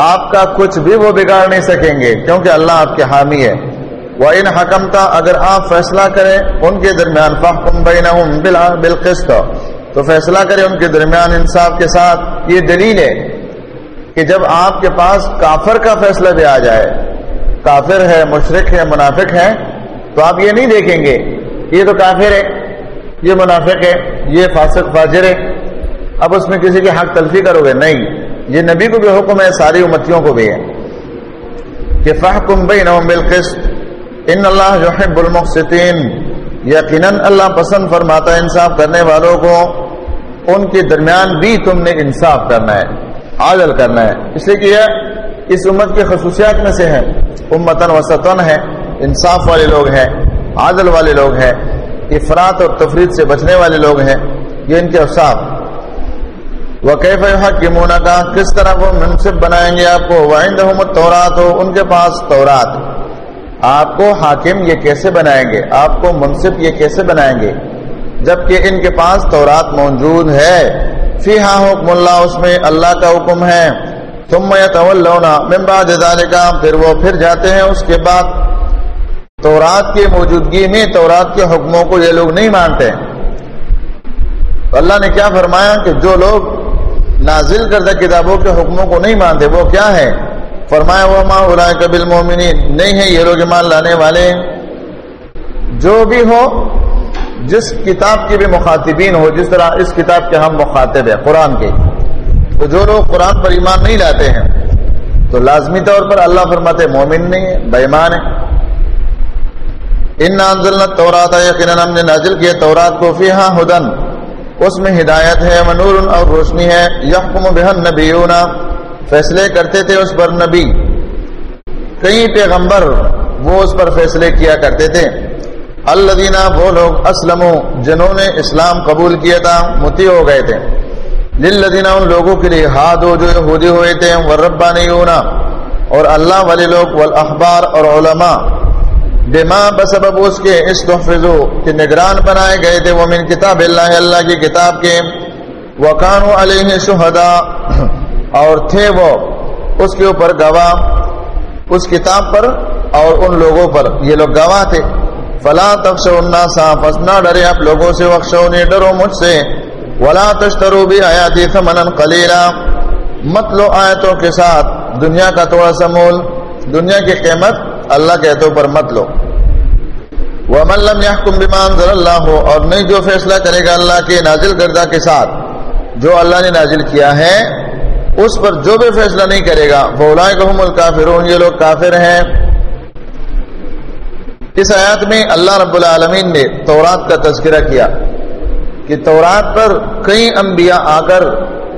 آپ کا کچھ بھی وہ بگاڑ نہیں سکیں گے، کیونکہ اللہ آپ کے حامی ہے۔ وہ ان حکم تھا اگر آپ فیصلہ کریں ان کے درمیان فحکم بینہم بالقسط، تو فیصلہ کریں ان کے درمیان انصاف کے ساتھ۔ یہ دلیل ہے کہ جب آپ کے پاس کافر کا فیصلہ بھی آ جائے، کافر ہے مشرق ہے، منافق ہے، تو آپ یہ نہیں دیکھیں گے، یہ تو کافر ہے، یہ منافق ہے، یہ فاسق، فاجر ہے۔ اب اس میں کسی کی حق تلفی کرو گے؟ نہیں۔ یہ نبی کو بھی حکم ہے، ساری امتیوں کو بھی ہے۔ کہ فحکم بینہم بالقسط، ان اللہ یحب المقسطین۔ یقیناً اللہ پسند فرماتا ہے انصاف کرنے والوں کو۔ ان کے درمیان بھی تم نے انصاف کرنا ہے، عادل کرنا ہے۔ اس لیے کہ یہ اس امت کی خصوصیات میں سے ہے امتن وسطن ہے انصاف والے لوگ ہیں، عادل والے لوگ ہیں افراد اور تفرید سے بچنے والے لوگ ہیں۔ یہ ان کے اوساف وہ کیف حکمون کا کس طرح وہ منصف بنائیں گے آپ کو؟ وائند تورات ہو ان کے پاس تورات۔ آپ کو حاکم یہ کیسے بنائیں گے؟ آپ کو منصف یہ کیسے بنائیں گے؟ جبکہ ان کے پاس تورات موجود ہے۔ فی ہاں حکم اللہ، اس میں اللہ کا حکم ہے۔ ثم يتولون من بعد ذلك پھر وہ پھر جاتے ہیں اس کے بعد۔ تورات کی موجودگی میں تورات کے حکموں کو یہ لوگ نہیں مانتے۔ تو اللہ نے کیا فرمایا کہ جو لوگ نازل کردہ کتابوں کے حکموں کو نہیں مانتے، وہ کیا ہے فرمایا وہ ماں اولائے کبل مومنی نہیں ہے یہ لوگ ایمان لانے والے۔ جو بھی ہو، جس کتاب کے بھی مخاطبین ہو، جس طرح اس کتاب کے ہم مخاطب ہیں، قرآن کے۔ تو جو لوگ قرآن پر ایمان نہیں لاتے ہیں، تو لازمی طور پر اللہ فرماتے مومن نہیں ہے بےمان ہے ان نازل تورات یقیناً ہم نے نازل کیا تورات کو فی ہاں ہدن اس میں ہدایت ہے منور اور روشنی ہے۔ یحکم بہن نبیون فیصلے کرتے تھے اس پر نبی۔ کئی پیغمبر وہ اس پر فیصلے کیا کرتے تھے۔ الدینہ وہ لوگ اسلم جنہوں نے اسلام قبول کیا تھا، متی ہو گئے تھے۔ للذینہ ان لوگوں کے لیے ہاتھ جو یہودی ہوئے تھے، وربانیون۔ اور اللہ والے لوگ والاحبار اور علماء۔ بما بسبب اس کے استحفظو کہ نگران بنائے گئے تھے وہ من کتاب اللہ اللہ کی کتاب کے۔ وکانو علیہ شہداء۔ اور تھے وہ اس کے اوپر گواہ، اس کتاب پر اور ان لوگوں پر۔ یہ لوگ گواہ تھے۔ فلا تخشوا الناس، پس نہ ڈرے آپ لوگوں سے وخشونی ڈرو مجھ سے۔ ولا تشترو بھی آیاتی ثمنا قلیلا۔ مت لو آیتوں کے ساتھ۔ دنیا کا تھوڑا سا مول، دنیا کی قیمت اللہ کہتوں پر مت لو۔ ومن لم يحكم بما انزل اللہ اور نہیں جو فیصلہ کرے گا اللہ کے نازل کردہ کے ساتھ، جو اللہ نے نازل کیا ہے، اس پر جو بھی فیصلہ نہیں کرے گا فاولئک الکافرون یہ لوگ کافر ہیں۔ اس آیات میں اللہ رب العالمین نے تورات کا تذکرہ کیا کہ تورات پر کئی انبیاء آ کر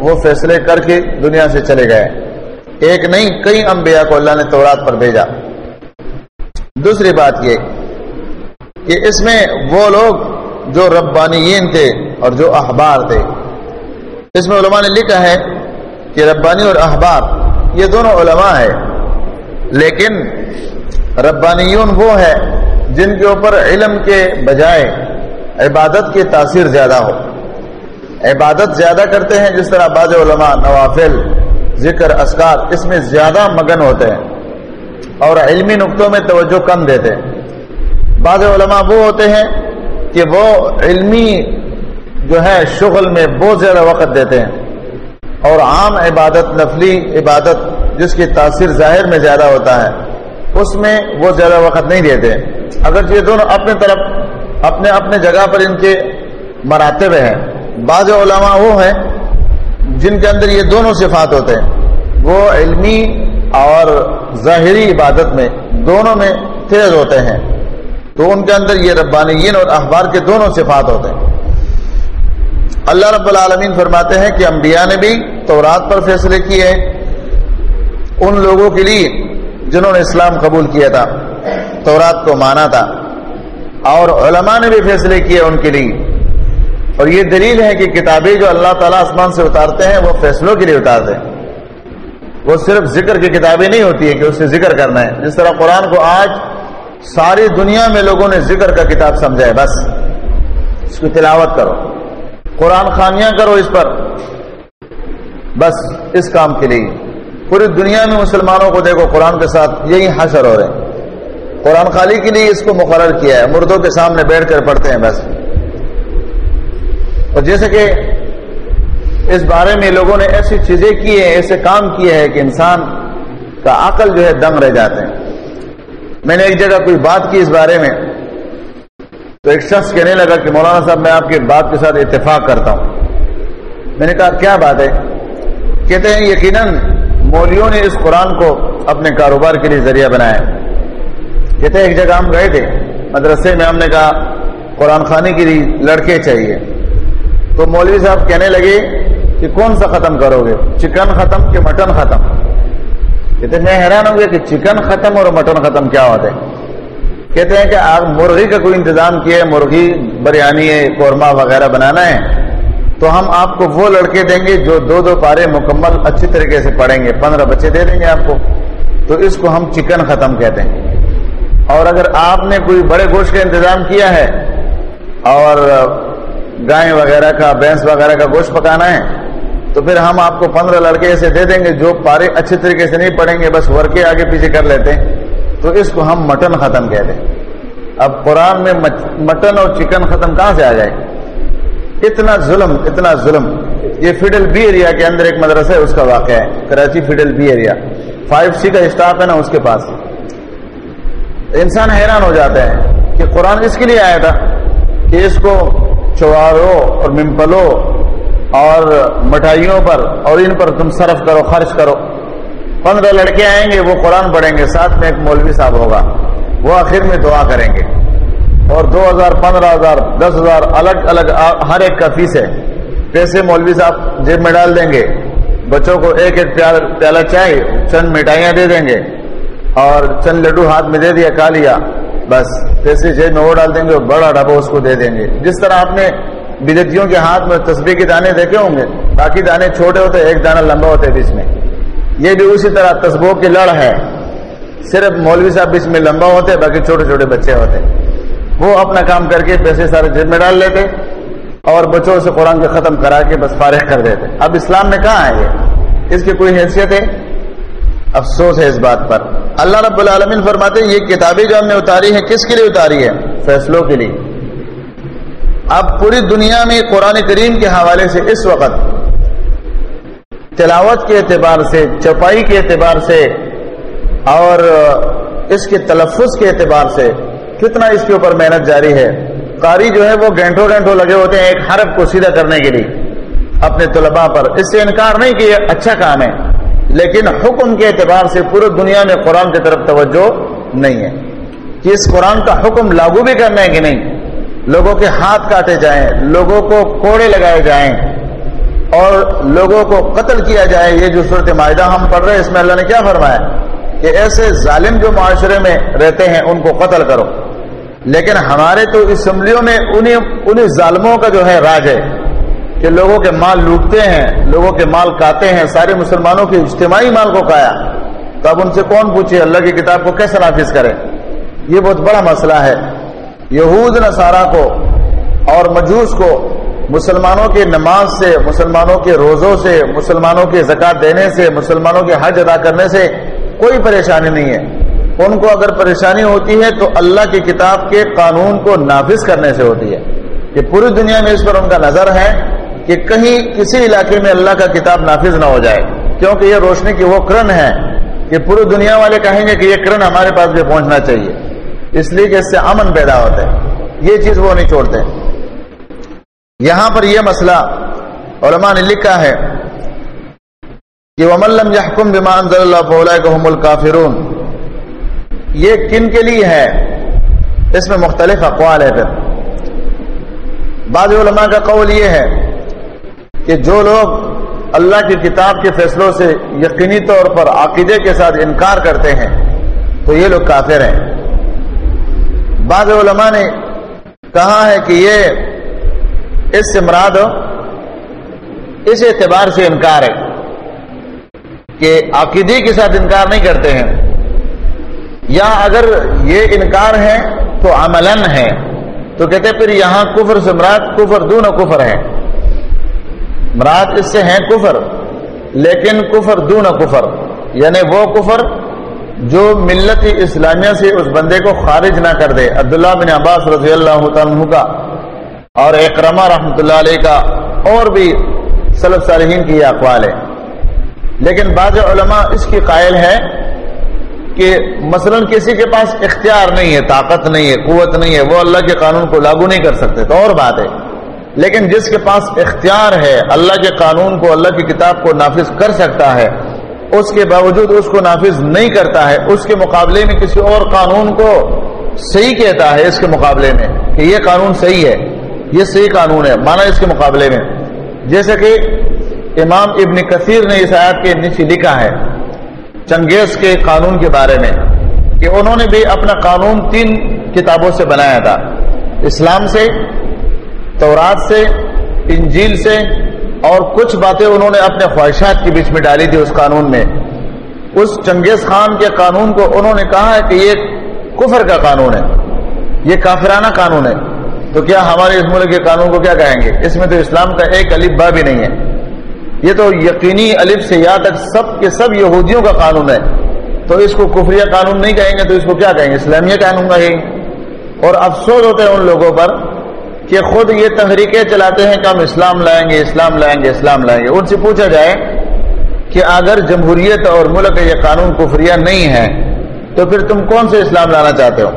وہ فیصلے کر کے دنیا سے چلے گئے۔ ایک نہیں، کئی انبیاء کو اللہ نے تورات پر بھیجا۔ دوسری بات یہ کہ اس میں وہ لوگ جو ربانیین تھے اور جو احبار تھے، اس میں علماء نے لکھا ہے کہ ربانی اور احبار، یہ دونوں علماء ہے لیکن ربانیون وہ ہے جن کے اوپر علم کے بجائے عبادت کی تاثیر زیادہ ہو۔ عبادت زیادہ کرتے ہیں جس طرح بعض علماء نوافل، ذکر اسکار اس میں زیادہ مگن ہوتے ہیں۔ اور علمی نقطوں میں توجہ کم دیتے بعض علماء وہ ہوتے ہیں کہ وہ علمی جو ہے شغل میں بہت زیادہ وقت دیتے ہیں۔ اور عام عبادت، نفلی عبادت جس کی تاثیر ظاہر میں زیادہ ہوتا ہے، اس میں وہ زیادہ وقت نہیں دیتے اگر یہ دونوں اپنے طرف، اپنے اپنے جگہ پر ان کے مراتب ہیں۔ بعض علماء وہ ہیں جن کے اندر یہ دونوں صفات ہوتے ہیں۔ وہ علمی اور ظاہری عبادت میں دونوں میں تیز ہوتے ہیں۔ تو ان کے اندر یہ ربانیین اور اخبار کے دونوں صفات ہوتے ہیں۔ اللہ رب العالمین فرماتے ہیں کہ انبیاء نے بھی تورات پر فیصلے کیے۔ ان لوگوں کے لیے جنہوں نے اسلام قبول کیا تھا، تورات کو مانا تھا۔ اور علماء نے بھی فیصلے کیے ان کے لیے۔ اور یہ دلیل ہے کہ کتابیں جو اللہ تعالیٰ آسمان سے اتارتے ہیں، وہ فیصلوں کے لیے اتارتے ہیں۔ وہ صرف ذکر کی کتابیں نہیں ہوتی ہے کہ اسے ذکر کرنا ہے۔ جس طرح قرآن کو آج ساری دنیا میں لوگوں نے ذکر کا کتاب سمجھا ہے، بس۔ اس کی تلاوت کرو۔ قرآن خانیاں کرو اس پر۔ بس، اس کام کے لیے۔ پوری دنیا میں مسلمانوں کو دیکھو، قرآن کے ساتھ یہی حشر ہو رہے ہیں۔ قرآن خالی کے لیے اس کو مقرر کیا ہے۔ مردوں کے سامنے بیٹھ کر پڑھتے ہیں، بس۔ اور جیسے کہ اس بارے میں لوگوں نے ایسی چیزیں کی ہیں، ایسے کام کیے ہیں کہ انسان کا عقل جو ہے دم رہ جاتے ہیں میں نے ایک جگہ کوئی بات کی اس بارے میں، تو ایک شخص کہنے لگا کہ مولانا صاحب، میں آپ کی بات کے ساتھ اتفاق کرتا ہوں۔ میں نے کہا، کیا بات ہے؟ کہتے ہیں، یقیناً مولیوں نے اس قرآن کو اپنے کاروبار کے لیے ذریعہ بنایا۔ کہتے ہیں، ایک جگہ ہم گئے تھے، مدرسے میں ہم نے کہا، قرآن خانے کے لیے لڑکے چاہیے۔ تو مولوی صاحب کہنے لگے کہ کون سا ختم کرو گے؟ چکن ختم کہ مٹن ختم؟ کہتے میں حیران ہوں گے کہ چکن ختم اور مٹن ختم کیا ہوتا ہے کہتے ہیں کہ آپ مرغی کا کوئی انتظام کیا مرغی بریانی ہے، قورمہ وغیرہ بنانا ہے۔ تو ہم آپ کو وہ لڑکے دیں گے جو دو دو پارے مکمل اچھی طریقے سے پڑھیں گے۔ پندرہ بچے دے دیں گے آپ کو۔ تو اس کو ہم چکن ختم کہتے ہیں۔ اور اگر آپ نے کوئی بڑے گوشت کا انتظام کیا ہے اور گائے وغیرہ کا بھینس وغیرہ کا گوشت پکانا ہے تو پھر ہم آپ کو پندرہ لڑکے ایسے دے دیں گے جو پارے اچھے طریقے سے نہیں پڑھیں گے، بس ورکے آگے پیچھے کر لیتے ہیں۔ تو اس کو ہم مٹن ختم کہتے ہیں۔ اب قرآن میں مٹن اور چکن ختم کہاں سے آ جائے؟ اتنا ظلم اتنا ظلم۔ یہ فیڈل بی ایریا کے اندر ایک مدرسہ ہے، اس کا واقعہ ہے۔ Karachi federal B area. Five C کا اسٹاف ہے نا، اس کے پاس۔ انسان حیران ہو جاتا ہے کہ قرآن اس کے لیے آیا تھا کہ اس کو چوارو اور ممپلو اور مٹھائیوں پر اور ان پر تم صرف کرو، خرچ کرو۔ پندرہ لڑکے آئیں گے، وہ قرآن پڑھیں گے، ساتھ میں ایک مولوی صاحب ہوگا۔ وہ آخر میں دعا کریں گے۔ اور دو ہزار، پندرہ ہزار، دس ہزار، الگ الگ ہر ایک کا فیس ہے۔ پیسے مولوی صاحب جیب میں ڈال دیں گے۔ بچوں کو ایک ایک پیالہ چائے، چند مٹھائیاں دے دیں گے۔ اور چند لڈو ہاتھ میں دے دیا، کھا لیا۔ بس، پیسے جیب میں وہ ڈال دیں گے بڑا ڈبا اس کو دے دیں گے۔ جس طرح آپ نے بدتیوں کے ہاتھ میں تصویر کے دانے دیکھے ہوں گے، باقی دانے چھوٹے ہوتے، ایک دانہ لمبا ہوتا ہے بیچ میں۔ یہ بھی اسی طرح تصبوں کی لڑ ہے۔ صرف مولوی صاحب بیچ میں لمبا ہوتے، باقی چھوٹے چھوٹے بچے ہوتے۔ وہ اپنا کام کر کے پیسے سارے جیب میں ڈال لیتے اور بچوں سے قرآن کے ختم کرا کے بس فارغ کر دیتے۔ اب اسلام میں کہاں ہے یہ؟ اس کی کوئی حیثیت ہے؟ افسوس ہے اس بات پر۔ اللہ رب العالمین فرماتے ہیں، یہ کتابیں جو ہم نے اتاری ہیں، کس کے لیے اتاری ہے فیصلوں کے لیے۔ اب پوری دنیا میں قرآن کریم کے حوالے سے اس وقت تلاوت کے اعتبار سے، چپائی کے اعتبار سے اور اس کے تلفظ کے اعتبار سے کتنا اس کے اوپر محنت جاری ہے۔ قاری جو ہے وہ گھنٹوں گھنٹوں لگے ہوتے ہیں ایک حرف کو سیدھا کرنے کے لیے۔ اپنے طلباء پر۔ اس سے انکار نہیں کہ یہ اچھا کام ہے، لیکن حکم کے اعتبار سے پورے دنیا میں قرآن کی طرف توجہ نہیں ہے۔ کہ اس قرآن کا حکم لاگو بھی کرنا ہے کہ نہیں؟ لوگوں کے ہاتھ کاٹے جائیں، لوگوں کو کوڑے لگائے جائیں اور لوگوں کو قتل کیا جائے، یہ جو صورت معاہدہ ہم پڑھ رہے ہیں، اس میں اللہ نے کیا فرمایا؟ کہ ایسے ظالم جو معاشرے میں رہتے ہیں، ان کو قتل کرو۔ لیکن ہمارے تو اسمبلیوں میں انہیں انہیں ظالموں کا جو ہے راج ہے کہ لوگوں کے مال لوٹتے ہیں، لوگوں کے مال کاتے ہیں، سارے مسلمانوں کے اجتماعی مال کو کایا تو اب ان سے کون پوچھے، اللہ کی کتاب کو کیسے نافذ کرے یہ بہت بڑا مسئلہ ہے۔ یہود نصارہ کو اور مجوس کو مسلمانوں کی نماز سے، مسلمانوں کے روزوں سے، مسلمانوں کے زکات دینے سے، مسلمانوں کے حج ادا کرنے سے کوئی پریشانی نہیں ہے۔ ان کو اگر پریشانی ہوتی ہے تو اللہ کی کتاب کے قانون کو نافذ کرنے سے ہوتی ہے۔ کہ پوری دنیا میں اس پر ان کا نظر ہے کہ کہیں کسی علاقے میں اللہ کا کتاب نافذ نہ ہو جائے۔ کیونکہ یہ روشنی کی وہ کرن ہے کہ پوری دنیا والے کہیں گے کہ یہ کرن ہمارے پاس بھی پہنچنا چاہیے۔ اس لیے کہ اس سے امن پیدا ہوتا ہے۔ یہ چیز وہ نہیں چھوڑتے۔ یہاں پر یہ مسئلہ علماء نے لکھا ہے کہ وملم یحکم بما انزل اللہ فولائکہم الکافرون یہ کن کے لیے ہے؟ اس میں مختلف اقوال ہے پھر بعض علماء کا قول یہ ہے کہ جو لوگ اللہ کی کتاب کے فیصلوں سے یقینی طور پر عقیدے کے ساتھ انکار کرتے ہیں، تو یہ لوگ کافر ہیں۔ بعض علماء نے کہا ہے کہ یہ اس سے مراد اس اعتبار سے انکار ہے کہ عقیدے کے ساتھ انکار نہیں کرتے ہیں۔ یا اگر یہ انکار ہے تو عملاً ہے تو کہتے پھر یہاں کفر سے مراد کفر دون کفر ہے۔ مراد اس سے ہیں کفر، لیکن کفر دون کفر یعنی وہ کفر جو ملت اسلامیہ سے اس بندے کو خارج نہ کر دے، عبداللہ بن عباس رضی اللہ عنہ کا اور اکرما رحمۃ اللہ علیہ کا اور بھی صلب صالحین کی یہ اقوال ہے۔ لیکن بعض علماء اس کی قائل ہے کہ مثلا کسی کے پاس اختیار نہیں ہے، طاقت نہیں ہے، قوت نہیں ہے، وہ اللہ کے قانون کو لاگو نہیں کر سکتے، تو اور بات ہے۔ لیکن جس کے پاس اختیار ہے، اللہ کے قانون کو، اللہ کی کتاب کو نافذ کر سکتا ہے اس کے باوجود اس کو نافذ نہیں کرتا ہے، اس کے مقابلے میں کسی اور قانون کو صحیح کہتا ہے اس کے مقابلے میں کہ یہ قانون صحیح ہے، یہ صحیح قانون ہے، مانا اس کے مقابلے میں۔ جیسے کہ امام ابن کثیر نے اس آیات کے نیچے لکھا ہے، چنگیز کے قانون کے بارے میں، کہ انہوں نے بھی اپنا قانون تین کتابوں سے بنایا تھا۔ اسلام سے، تورات سے، انجیل سے اور کچھ باتیں انہوں نے اپنے خواہشات کے بیچ میں ڈالی تھی اس قانون میں۔ اس چنگیز خان کے قانون کو انہوں نے کہا ہے کہ یہ کفر کا قانون ہے۔ یہ کافرانہ قانون ہے۔ تو کیا ہمارے اس ملک کے قانون کو کیا کہیں گے؟ اس میں تو اسلام کا ایک الف با بھی نہیں ہے۔ یہ تو یقینی الف سے یا تک سب کے سب یہودیوں کا قانون ہے۔ تو اس کو کفریہ قانون نہیں کہیں گے تو اس کو کیا کہیں گے؟ اسلامیہ قانون کہیں گے۔ اور افسوس ہوتے ہیں ان لوگوں پر کہ خود یہ تحریکیں چلاتے ہیں کہ ہم اسلام لائیں گے، اسلام لائیں گے، اسلام لائیں گے۔ ان سے پوچھا جائے کہ اگر جمہوریت اور ملک یہ قانون کفریہ نہیں ہے، تو پھر تم کون سے اسلام لانا چاہتے ہو؟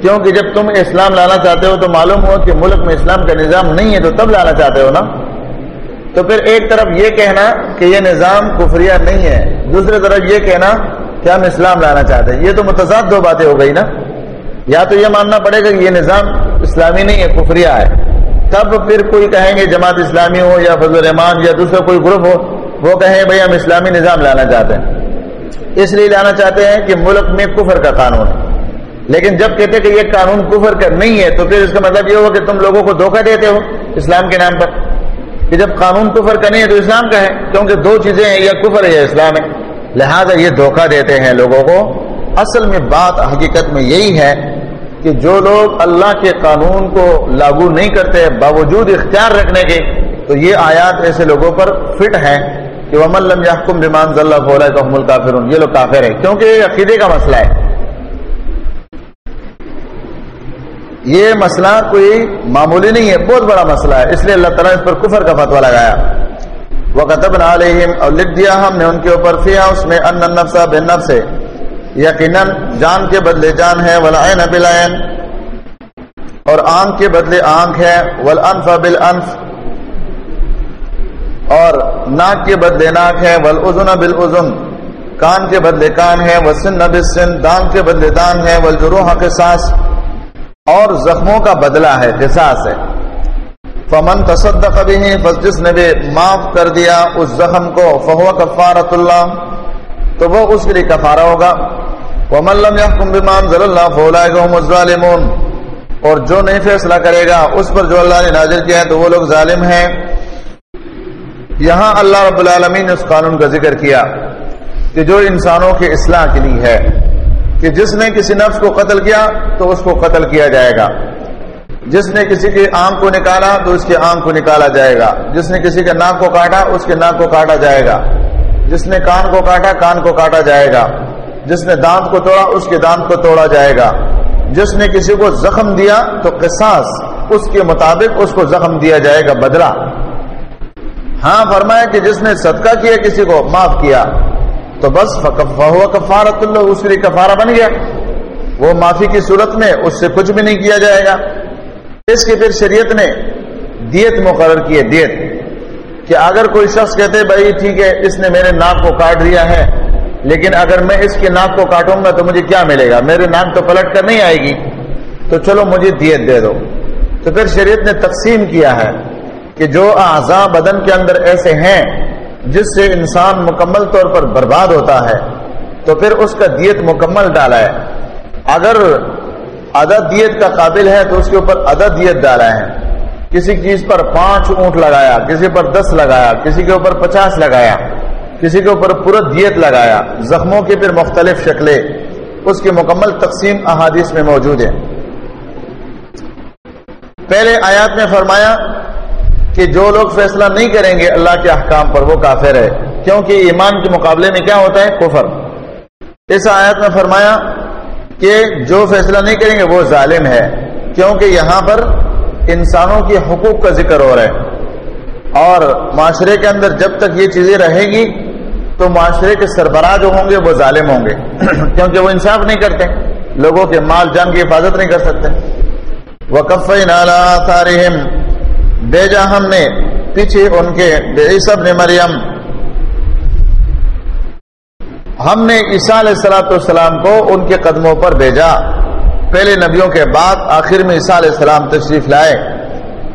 کیونکہ جب تم اسلام لانا چاہتے ہو تو معلوم ہو کہ ملک میں اسلام کا نظام نہیں ہے، تو تب لانا چاہتے ہو نا؟ تو پھر ایک طرف یہ کہنا کہ یہ نظام کفریہ نہیں ہے دوسری طرف یہ کہنا کہ ہم اسلام لانا چاہتے ہیں۔ یہ تو متضاد دو باتیں ہو گئی نا۔ یا تو یہ ماننا پڑے گا کہ یہ نظام اسلامی نہیں ہے، کفریہ ہے۔ تب پھر کوئی کہیں گے جماعت اسلامی ہو یا فضل الرحمان یا دوسرا کوئی گروپ ہو، وہ کہیں بھائی ہم اسلامی نظام لانا چاہتے ہیں۔ اس لیے لانا چاہتے ہیں کہ ملک میں کفر کا قانون۔ ہے لیکن جب کہتے کہ یہ قانون کفر کا نہیں ہے، تو پھر اس کا مطلب یہ ہو کہ تم لوگوں کو دھوکہ دیتے ہو اسلام کے نام پر۔ کہ جب قانون کفر کا نہیں ہے تو اسلام کا ہے، کیونکہ دو چیزیں ہیں، یا کفر ہے یا اسلام ہے۔ لہذا یہ دھوکہ دیتے ہیں لوگوں کو۔ اصل میں بات حقیقت میں یہی ہے کہ جو لوگ اللہ کے قانون کو لاگو نہیں کرتے، باوجود اختیار رکھنے کے، تو یہ آیات ایسے لوگوں پر فٹ ہیں کہ وہ ملم یحکم بمان ضلع بولا تو حمل کافر یہ لوگ کافر ہیں۔ کیونکہ یہ عقیدے کا مسئلہ ہے۔ یہ مسئلہ کوئی معمولی نہیں ہے، بہت بڑا مسئلہ ہے۔ اس لیے اللہ تعالیٰ اس پر کفر کا فتوا لگایا۔ وہ قطب علیہم اور لکھ دیا ہم نے ان کے اوپر فیا اس میں ان نفسا بے نفس یقیناً جان کے بدلے جان ہے ولائن بلائن اور آنکھ کے بدلے آنکھ ہے ولانف بالانف۔ اور ناک کے بدلے ناک ہے ولازن بالازن کان کے بدلے کان ہے وسن بالسن۔ دان کے بدلے دان ہے، والجروح قصاص۔ اور زخموں کا بدلہ ہے، قصاص ہے۔ فمن تصدق بھی بس جس نے بھی معاف کر دیا اس زخم کو، فہو کفارت اللہ۔ تو وہ اس کے لیے کفارہ ہوگا۔ ومن لم يحكم بما انزل الله فاولئك هم الظالمون اور جو نہیں فیصلہ کرے گا، اس پر جو اللہ نے نازل کیا ہے تو وہ لوگ ظالم ہیں۔ یہاں اللہ رب العالمین نے اس قانون کا ذکر کیا کہ جو انسانوں کے اصلاح کے لیے ہے، کہ جس نے کسی نفس کو قتل کیا تو اس کو قتل کیا جائے گا۔ جس نے کسی کی آنکھ کو نکالا تو اس کی آنکھ کو نکالا جائے گا۔ جس نے کسی کے ناک کو کاٹا، اس کے ناک کو کاٹا جائے گا۔ جس نے کان کو کاٹا، کان کو کاٹا جائے گا۔ جس نے دانت کو توڑا، اس کے دانت کو توڑا جائے گا۔ جس نے کسی کو زخم دیا تو قصاص اس کے مطابق اس کو زخم دیا جائے گا بدلا ہاں فرمایا کہ جس نے صدقہ کیا، کسی کو معاف کیا۔ تو بس کفارت اللہ، اس لیے کفارہ بن گیا۔ وہ معافی کی صورت میں اس سے کچھ بھی نہیں کیا جائے گا۔ اس کے پھر شریعت نے دیت مقرر کی ہے، دیت۔ کہ اگر کوئی شخص کہتے بھائی ٹھیک ہے، اس نے میرے ناک کو کاٹ دیا ہے لیکن اگر میں اس کے ناک کو کاٹوں گا تو مجھے کیا ملے گا؟ میرے ناک تو پلٹ کر نہیں آئے گی۔ تو چلو مجھے دیت دے دو۔ تو پھر شریعت نے تقسیم کیا ہے کہ جو اعضاء بدن کے اندر ایسے ہیں جس سے انسان مکمل طور پر برباد ہوتا ہے، تو پھر اس کا دیت مکمل ڈالا ہے۔ اگر عدد دیت کا قابل ہے تو اس کے اوپر عدد دیت ڈالا ہے۔ کسی چیز پر پانچ اونٹ لگایا، کسی پر دس لگایا، کسی کے اوپر پچاس لگایا۔ کسی کے اوپر پورا دیت لگایا، زخموں کی پھر مختلف شکلیں، اس کی مکمل تقسیم احادیث میں موجود ہے پہلے آیات میں فرمایا کہ جو لوگ فیصلہ نہیں کریں گے اللہ کے احکام پر، وہ کافر ہے۔ کیونکہ ایمان کے مقابلے میں کیا ہوتا ہے؟ کفر۔ اس آیت میں فرمایا کہ جو فیصلہ نہیں کریں گے، وہ ظالم ہے۔ کیونکہ یہاں پر انسانوں کے حقوق کا ذکر ہو رہا ہے۔ اور معاشرے کے اندر جب تک یہ چیزیں رہے گی تو معاشرے کے سربراہ جو ہوں گے وہ ظالم ہوں گے۔ کیونکہ وہ انصاف نہیں کرتے۔ لوگوں کے مال جان کی حفاظت نہیں کر سکتے۔ وہ کف نالا تارہم بیجا ہم نے پیچھے ان کے بے سب نے مریم۔ ہم نے عیسیٰ علیہ السلاۃ والسلام کو ان کے قدموں پر بھیجا۔ پہلے نبیوں کے بعد آخر میں عیسیٰ علیہ السلام تشریف لائے۔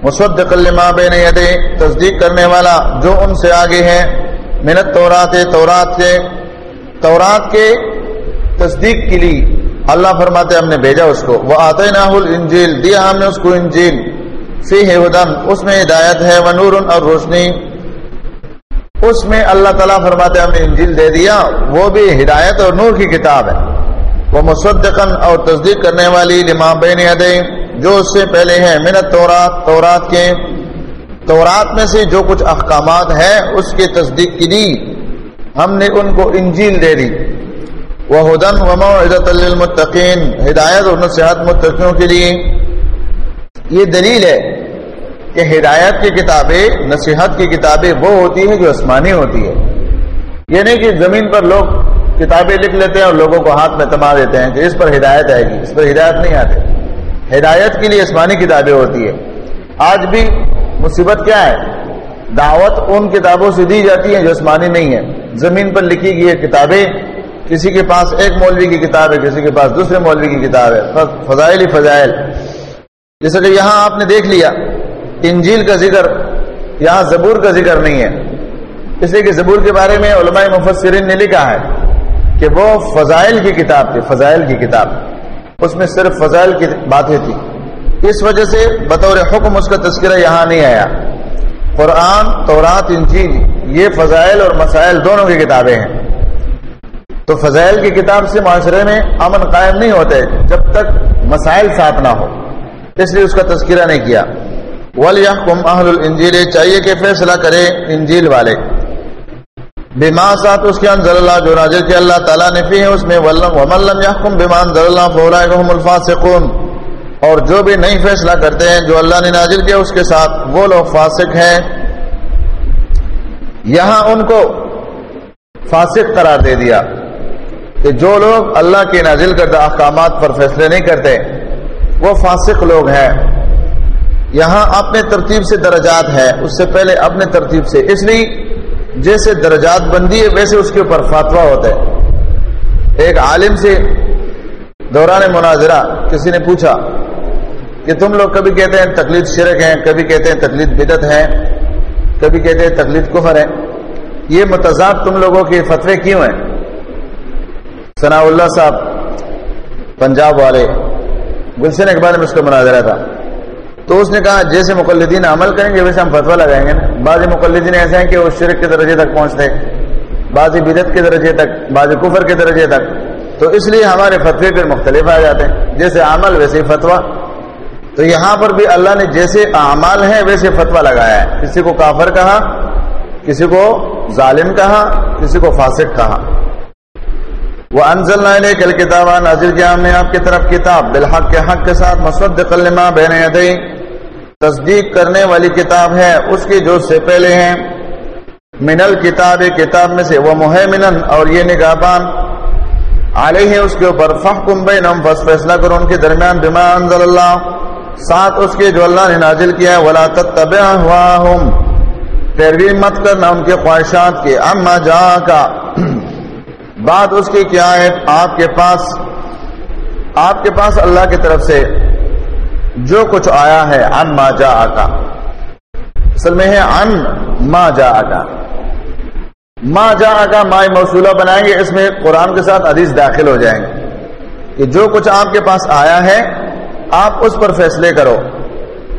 مصدق لما بین یدے تصدیق کرنے والا جو ان سے آگے ہے۔ منت تورات تورات کے تورات کے تصدیق کے لیے اللہ فرماتے ہم نے بھیجا اس کو۔ وہ آتے ناول انجیل دیا ہم نے اس کو انجیل۔ فی ہدن اس میں ہدایت ہے۔ ونور اور روشنی۔ اس میں اللہ تعالیٰ فرماتے ہم نے انجیل دے دیا۔ وہ بھی ہدایت اور نور کی کتاب ہے۔ وہ مصدقن اور تصدیق کرنے والی لما بین ادے جو اس سے پہلے ہے۔ منت تورات تورات کے تورات میں سے جو کچھ احکامات ہیں، اس کی تصدیق کی دی۔ ہم نے ان کو انجیل دے دی۔ وہ ہدن و معزت المتقین ہدایت اور نصیحت متقیوں کے لیے۔ یہ دلیل ہے کہ ہدایت کی کتابیں، نصیحت کی کتابیں وہ ہوتی ہیں جو آسمانی ہوتی ہے یہ نہیں یعنی کہ زمین پر لوگ کتابیں لکھ لیتے ہیں اور لوگوں کو ہاتھ میں تما دیتے ہیں کہ اس پر ہدایت آئے گی، اس پر ہدایت نہیں آتی ہدایت کے لیے آسمانی کتابیں ہوتی ہے آج بھی مصیبت کیا ہے؟ دعوت ان کتابوں سے دی جاتی ہے جو آسمانی نہیں ہے زمین پر لکھی گئی کتابیں، کسی کے پاس ایک مولوی کی کتاب ہے، کسی کے پاس دوسرے مولوی کی کتاب ہے۔ فضائل ہی فضائل۔ جیسے کہ یہاں آپ نے دیکھ لیا، انجیل کا ذکر یہاں زبور کا ذکر نہیں ہے۔ اس لیے کہ زبور کے بارے میں علماء مفسرین نے لکھا ہے کہ وہ فضائل کی کتاب تھی، فضائل کی کتاب۔ اس میں صرف فضائل کی باتیں تھی اس وجہ سے بطور حکم اس کا تذکرہ یہاں نہیں آیا۔ قرآن، تورات، انجیل، یہ فضائل اور مسائل دونوں کی کتابیں ہیں۔ تو فضائل کی کتاب سے معاشرے میں امن قائم نہیں ہوتے جب تک مسائل صاف نہ ہو۔ اس لیے اس کا تذکرہ نہیں کیا۔ ولیحکم اہل الانجیل چاہیے کہ فیصلہ کرے انجیل والے۔ بما ساتھ اس کے انزل اللہ جو نازل کے اللہ تعالیٰ نے فی ہے اس میں، ولم ومن لم یحکم بما انزل اللہ فولائک الفاسقون۔ اور جو بھی نہیں فیصلہ کرتے ہیں، جو اللہ نے نازل کیا، اس کے ساتھ وہ لوگ فاسق ہیں۔ یہاں ان کو فاسق قرار دے دیا کہ جو لوگ اللہ کے نازل کردہ احکامات پر فیصلے نہیں کرتے، وہ فاسق لوگ ہیں۔ یہاں اپنے ترتیب سے درجات ہے اس سے پہلے اپنے ترتیب سے۔ اس لیے جیسے درجات بندی ہے، ویسے اس کے اوپر فاتوا ہوتا ہے۔ ایک عالم سے دوران مناظرہ، کسی نے پوچھا کہ تم لوگ کبھی کہتے ہیں تقلید شرک ہیں، کبھی کہتے ہیں تقلید بدت ہے کبھی کہتے ہیں تقلید کفر ہے یہ متضاد تم لوگوں کے فتوے کیوں ہیں؟ ثناء اللہ صاحب، پنجاب والے، گلشن اقبال میں اس کا مناظرہ تھا۔ تو اس نے کہا، جیسے مقلدین عمل کریں گے، ویسے ہم فتوا لگائیں گے بعض مقلدین ایسے ہیں کہ وہ شرک کے درجے تک پہنچتے، بعض بدت کے درجے تک، بعض کفر کے درجے تک۔ تو اس لیے ہمارے فتوے پھر مختلف آ جاتے ہیں۔ جیسے عمل، ویسے فتوا تو یہاں پر بھی اللہ نے جیسے اعمال ہیں ویسے فتوا لگایا ہے۔ کسی کو کافر کہا، کسی کو ظالم کہا، کسی کو فاسق کہا۔ وہ انزل نہ کل کتاب نازل کیا ہم نے آپ کی طرف کتاب، بالحق کے حق کے ساتھ مسود قلمہ بین یدئی تصدیق کرنے والی کتاب ہے، اس کی جو سے پہلے ہیں۔ منل کتاب کتاب میں سے، وہ محمن اور یہ نگاہبان علیہ اس کے اوپر فحکم بینم فس فیصلہ کرو ان کے درمیان بما انزل اللہ۔ ساتھ اس کے جو اللہ نے نازل کیا ہے، ولا تتبع پیروی مت کرنا ان کے خواہشات کی اما جا کا بات اس کی کیا ہے؟ آپ کے پاس، آپ کے پاس اللہ کی طرف سے جو کچھ آیا ہے ان ما جا آکا اصل میں ہے ان ما جا آکا ما جا آکا مائی موصولہ بنائیں گے۔ اس میں قرآن کے ساتھ حدیث داخل ہو جائیں گے۔ کہ جو کچھ آپ کے پاس آیا ہے آپ اس پر فیصلے کرو۔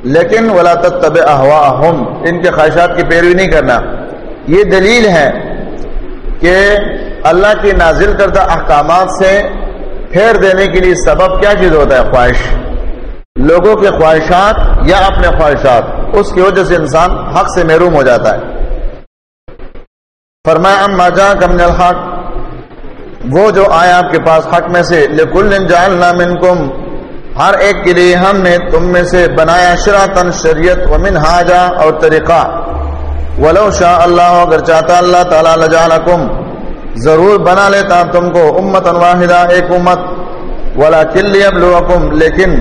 لیکن ولا تب احوا ان کے خواہشات کی پیروی نہیں کرنا۔ یہ دلیل ہے کہ اللہ کی نازل کردہ احکامات سے پھیر دینے کے لیے سبب کیا چیز ہوتا ہے؟ خواہش۔ لوگوں کے خواہشات یا اپنے خواہشات، اس کی وجہ سے انسان حق سے محروم ہو جاتا ہے۔ فرمایا، اما جا کم الحق، وہ جو آیا آپ کے پاس حق میں سے، لکل جعلنا منکم ہر ایک کے لیے ہم نے تم میں سے بنایا شراطن شریعت و من حاجہ اور طریقہ۔ ولو شاء اللہ، اگر چاہتا اللہ تعالی لجعلکم، ضرور بنا لیتا تم کو امت واحدہ، ایک امت۔ ولا کلی لیکن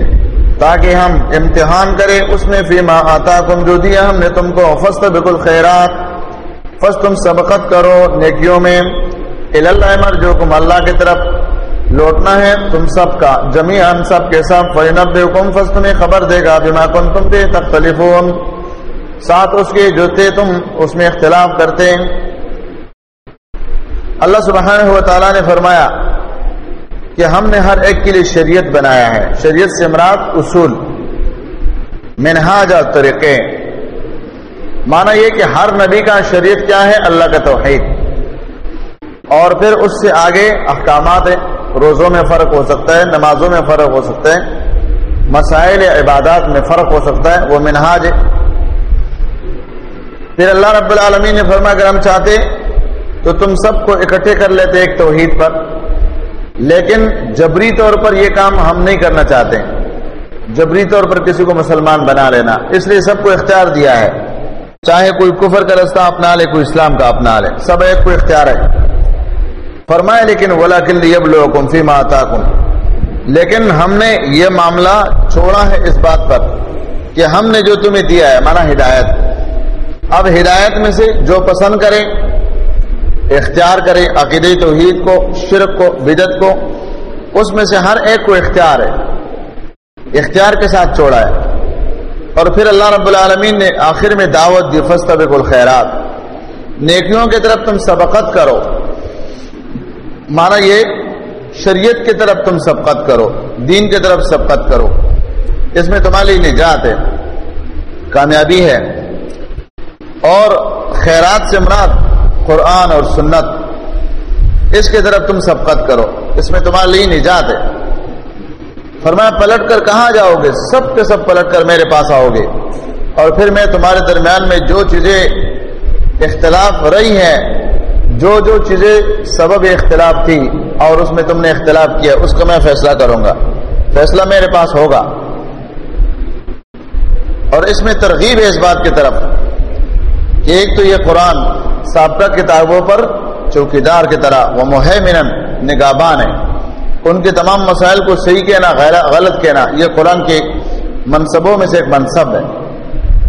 تاکہ ہم امتحان کریں اس میں فیما آتا کم جو دیا ہم نے تم کو۔ فسط بالکل خیرات فس تم سبقت کرو نیکیوں میں۔ مر جو کم اللہ کی طرف۔ لوٹنا ہے تم سب کا جمی ہم سب کے سب فینب حکم فس تمہیں خبر دے گا بما کن تم دے تختلف ساتھ اس کے جو تھے تم اس میں اختلاف کرتے اللہ سبحانہ و تعالیٰ نے فرمایا کہ ہم نے ہر ایک کے لیے شریعت بنایا ہے۔ شریعت سے مراد اصول، منہاج اور طریقے۔ مانا یہ کہ ہر نبی کا شریعت کیا ہے؟ اللہ کا توحید۔ اور پھر اس سے آگے احکامات روزوں میں فرق ہو سکتا ہے، نمازوں میں فرق ہو سکتا ہے، مسائل عبادات میں فرق ہو سکتا ہے، وہ منہاج ہے۔ پھر اللہ رب العالمین نے فرما اگر ہم چاہتے تو تم سب کو اکٹھے کر لیتے ایک توحید پر۔ لیکن جبری طور پر یہ کام ہم نہیں کرنا چاہتے۔ جبری طور پر کسی کو مسلمان بنا لینا۔ اس لیے سب کو اختیار دیا ہے۔ چاہے کوئی کفر کا رستہ اپنا لے، کوئی اسلام کا اپنا لے۔ سب ایک کو اختیار ہے۔ فرمائے لیکن ولا کل ماتا لیکن ہم نے یہ معاملہ چھوڑا ہے اس بات پر کہ ہم نے جو تمہیں دیا ہے مانا ہدایت۔ اب ہدایت میں سے جو پسند کرے اختیار کرے عقید توحید کو، شرک کو بدت کو، اس میں سے ہر ایک کو اختیار ہے۔ اختیار کے ساتھ چھوڑا ہے۔ اور پھر اللہ رب العالمین نے آخر میں دعوت دی فستبق الخیرات۔ نیکیوں کی طرف تم سبقت کرو۔ مانا یہ، شریعت کی طرف تم سبقت کرو، دین کی طرف سبقت کرو۔ اس میں تمہاری نجات ہے، کامیابی ہے۔ اور خیرات سے مراد قرآن اور سنت، اس کی طرف تم سبقت کرو۔ اس میں تمہارے لیے نجات ہے۔ فرمایا، پلٹ کر کہاں جاؤ گے؟ سب کے سب پلٹ کر میرے پاس آؤ گے۔ اور پھر میں تمہارے درمیان میں جو چیزیں اختلاف رہی ہیں جو جو چیزیں سبب اختلاف تھی اور اس میں تم نے اختلاف کیا، اس کا میں فیصلہ کروں گا۔ فیصلہ میرے پاس ہوگا۔ اور اس میں ترغیب ہے اس بات کی طرف کہ ایک تو یہ قرآن سابقہ کتابوں پر چوکیدار کی طرح وہ محمن نگابان ہے۔ ان کے تمام مسائل کو صحیح کہنا، غلط کہنا، یہ قرآن کے منصبوں میں سے ایک منصب ہے۔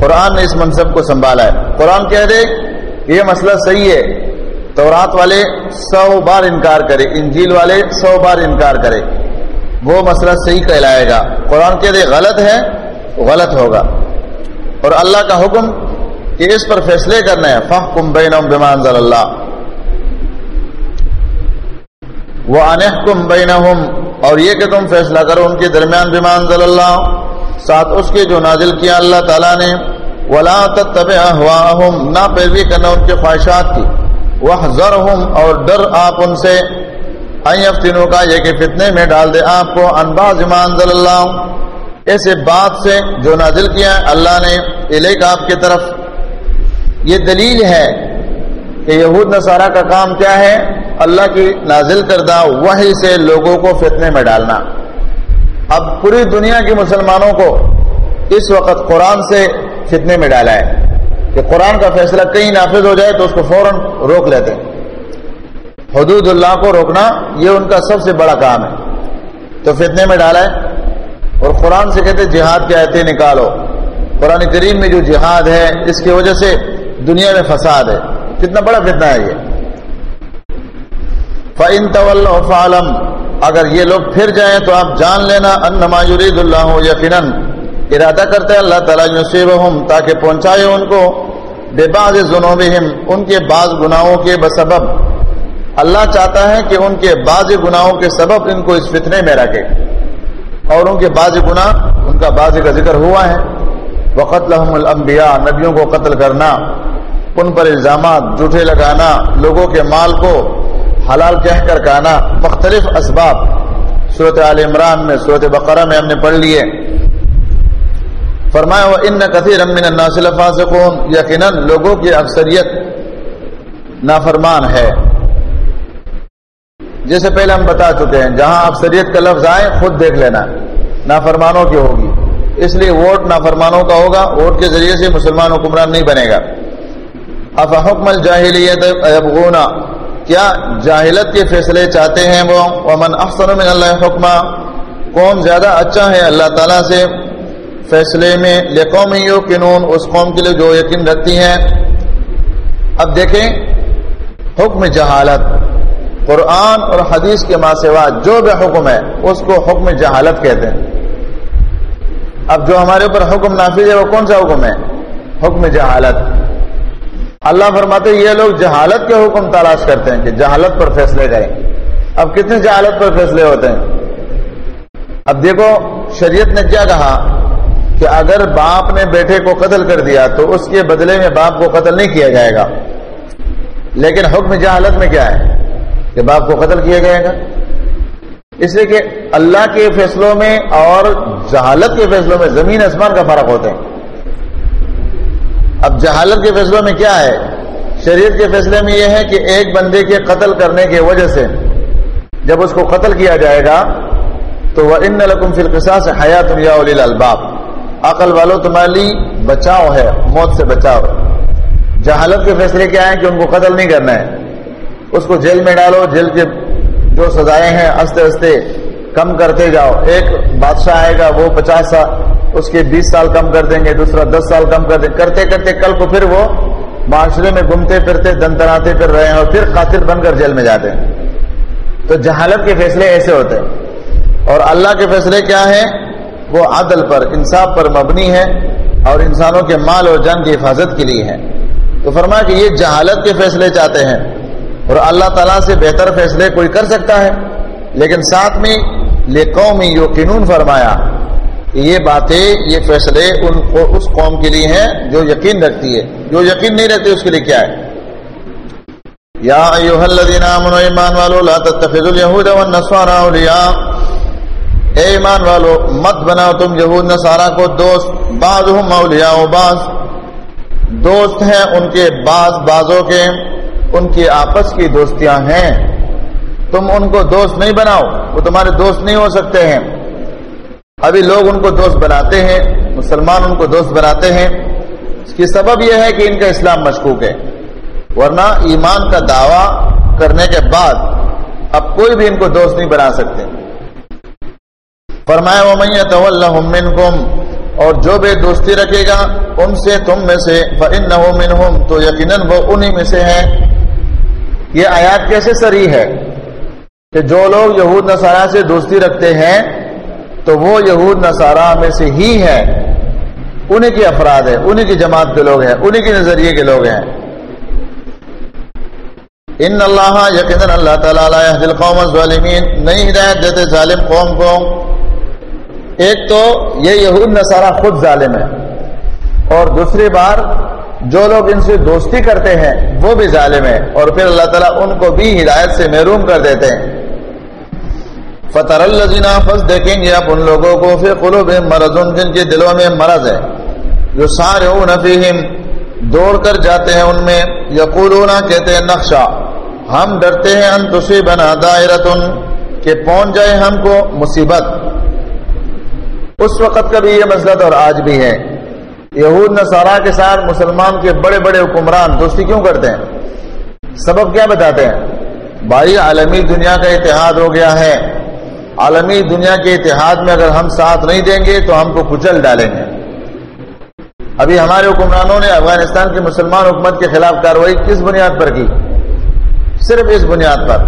قرآن نے اس منصب کو سنبھالا ہے۔ قرآن کہہ دے یہ مسئلہ صحیح ہے۔ تو رات والے سو بار انکار کرے، انجیل والے سو بار انکار کرے۔ وہ مسئلہ صحیح کہلائے گا۔ قرآن کہہ دے، غلط ہے، غلط ہوگا۔ اور اللہ کا حکم کہ اس پر فیصلے کرنے ہیں فہ کم بین اللہ۔ وہ انح کم بین اور یہ کہ تم فیصلہ کرو ان کے درمیان بیمان ضل اللہ۔ ساتھ اس کے جو نازل کیا اللہ تعالیٰ نے۔ ولا تب نہ پیروی کرنا ان کے خواہشات کی۔ وہ ذر اور ڈر آپ ان سے۔ تینوں کا یہ کہ فتنے میں ڈال دے آپ کو۔ انباز ایمان ضل اللہ ایسے بات سے جو نازل کیا اللہ نے علیہ کا آپ کی طرف۔ یہ دلیل ہے کہ یہود نصارہ کا کام کیا ہے؟ اللہ کی نازل کردہ وہی سے لوگوں کو فتنے میں ڈالنا۔ اب پوری دنیا کے مسلمانوں کو اس وقت قرآن سے فتنے میں ڈالا ہے۔ کہ قرآن کا فیصلہ کہیں نافذ ہو جائے تو اس کو فوراً روک لیتے ہیں۔ حدود اللہ کو روکنا یہ ان کا سب سے بڑا کام ہے۔ تو فتنے میں ڈالا ہے اور قرآن سے کہتے جہاد کے آیتیں نکالو۔ قرآن کریم میں جو جہاد ہے اس کی وجہ سے دنیا میں فساد ہے۔ کتنا بڑا فتنہ ہے یہ۔ فعن طول فعالم اگر یہ لوگ پھر جائیں تو آپ جان لینا انما یرید اللہ یقیناً ارادہ کرتے ہیں، اللہ تعالیٰ یصیبہم تاکہ پہنچائے ان کو۔ بے باز ذنوبہم، ان کے بعض گناہوں کے بسبب۔ اللہ چاہتا ہے کہ ان کے بعض گناہوں کے سبب ان کو اس فتنے میں رکھے۔ اور ان کے بعض گناہ، ان کا بعض کا ذکر ہوا ہے۔ وقت لحم الانبیاء، نبیوں کو قتل کرنا، ان پر الزامات، جھوٹے لگانا، لوگوں کے مال کو حلال کہہ کر کہنا مختلف اسباب۔ صورت عال عمران میں صورت بقرہ میں ہم نے پڑھ لیے۔ فرمایا وہ ان کثیر امن الناصل فاسقون یقیناً لوگوں کی اکثریت نافرمان ہے۔ جیسے پہلے ہم بتا چکے ہیں، جہاں آپ شریعت کا لفظ آئے، خود دیکھ لینا۔ نافرمانوں کی ہوگی۔ اس لیے ووٹ نافرمانوں کا ہوگا، ووٹ کے ذریعے سے مسلمان حکمران نہیں بنے گا۔ اف حکم الجاہلیت ابغونا کیا جاہلت کے فیصلے چاہتے ہیں وہ؟ ومن احسن من اللہ حکمہ کون زیادہ اچھا ہے اللہ تعالیٰ سے؟ فیصلے میں لقوم یوقنون، اس قوم کے لیے جو یقین رکھتی ہیں۔ اب دیکھیں، حکم جہالت۔ قرآن اور حدیث کے ماں سوا جو بھی حکم ہے، اس کو حکم جہالت کہتے ہیں۔ اب جو ہمارے اوپر حکم نافذ ہے، وہ کون سا حکم ہے؟ حکم جہالت۔ اللہ فرماتے یہ لوگ جہالت کے حکم تلاش کرتے ہیں کہ جہالت پر فیصلے کریں اب کتنے جہالت پر فیصلے ہوتے ہیں؟ اب دیکھو، شریعت نے کیا کہا؟ کہ اگر باپ نے بیٹے کو قتل کر دیا تو اس کے بدلے میں باپ کو قتل نہیں کیا جائے گا۔ لیکن حکم جہالت میں کیا ہے؟ کہ باپ کو قتل کیا جائے گا۔ اس لیے کہ اللہ کے فیصلوں میں اور جہالت کے فیصلوں میں زمین آسمان کا فرق ہوتا ہے۔ اب جہالت کے فیصلوں میں کیا ہے؟ شریعت کے فیصلے میں یہ ہے کہ ایک بندے کے قتل کرنے کی وجہ سے جب اس کو قتل کیا جائے گا تو وہ ان لکم فلقسا سے حیات الباب عقل والو تمہاری بچاؤ ہے، موت سے بچاؤ۔ جہالت کے فیصلے کیا ہیں کہ ان کو قتل نہیں کرنا ہے؟ اس کو جیل میں ڈالو، جیل کے جو سزائے ہیں ہنستے ہنستے کم کرتے جاؤ۔ ایک بادشاہ آئے گا، وہ پچاس سال اس کے بیس سال کم کر دیں گے، دوسرا دس سال کم کر دیں کرتے کرتے کل کو پھر وہ معاشرے میں گھومتے پھرتے دن تناتے پھر رہے ہیں اور پھر قاتل بن کر جیل میں جاتے ہیں۔ تو جہالت کے فیصلے ایسے ہوتے ہیں۔ اور اللہ کے فیصلے کیا ہیں؟ وہ عدل پر، انصاف پر مبنی ہے اور انسانوں کے مال اور جان کی حفاظت کے لیے ہے۔ تو فرمایا کہ یہ جہالت کے فیصلے چاہتے ہیں اور اللہ تعالیٰ سے بہتر فیصلے کوئی کر سکتا ہے۔ لیکن ساتھ میں لے قومی یو قنون فرمایا کہ یہ باتیں، یہ فیصلے ان کو، اس قوم کے لیے ہیں جو یقین رکھتی ہے۔ جو یقین نہیں رکھتی اس کے لیے کیا ہے؟ یا ایوہ الذین آمنوا ایمان والو، لا تتخذوا اليہود والنصارى اولیاء۔ اے ایمان والو، مت بناؤ تم یہود، نصارہ کو دوست بعضهم اولیاء و بعض۔ دوست ہیں ان کے بعض بعضوں کے، ان کی آپس کی دوستیاں ہیں۔ تم ان کو دوست نہیں بناؤ، وہ تمہارے دوست نہیں ہو سکتے ہیں۔ ابھی لوگ ان کو دوست بناتے ہیں، مسلمان ان کو دوست بناتے ہیں۔ اس کی سبب یہ ہے کہ ان کا اسلام مشکوک ہے۔ ورنہ ایمان کا دعویٰ کرنے کے بعد اب کوئی بھی ان کو دوست نہیں بنا سکتے۔ فرمایا وہ میں اور جو بے دوستی رکھے گا، ان سے تم میں سے، فَإِنَّهُ تو یقیناً وہ انہی میں سے ہیں۔ یہ آیات کیسے سری ہے کہ جو لوگ یہود نصارہ سے دوستی رکھتے ہیں، تو وہ یہود نصارہ میں سے ہی ہے انہیں کے افراد ہے انہیں کی جماعت کے لوگ ہیں انہیں کے نظریے کے لوگ ہیں۔ ان اللہ یقین اللہ تعالیٰ دل قوم ظالمین نہیں ہدایت دیتے ظالم قوم کو۔ ایک تو یہ یہود نصارہ خود ظالم ہے۔ اور دوسری بار جو لوگ ان سے دوستی کرتے ہیں، وہ بھی ظالم ہے اور پھر اللہ تعالیٰ ان کو بھی ہدایت سے محروم کر دیتے ہیں۔ فطر الزینہ فس دیکھیں گے آپ ان لوگوں کو پھر قلوب مرض، جن کے دلوں میں مرض ہے۔ جو سارے نفیم دوڑ کر جاتے ہیں ان میں۔ یقولون، کہتے ہیں نقشہ ہم ڈرتے ہیں، ان تصویر بنا دائرتن، کہ پہنچ جائے ہم کو مصیبت۔ اس وقت کا بھی یہ مسئلہ تھا اور آج بھی ہے۔ یہود نصارہ کے ساتھ مسلمان کے بڑے بڑے حکمران دوستی کیوں کرتے ہیں؟ سبب کیا بتاتے ہیں؟ بھائی، عالمی دنیا کا اتحاد ہو گیا ہے۔ عالمی دنیا کے اتحاد میں اگر ہم ساتھ نہیں دیں گے تو ہم کو کچل ڈالیں گے۔ ابھی ہمارے حکمرانوں نے افغانستان کی مسلمان حکومت کے خلاف کاروائی کس بنیاد پر کی؟ صرف اس بنیاد پر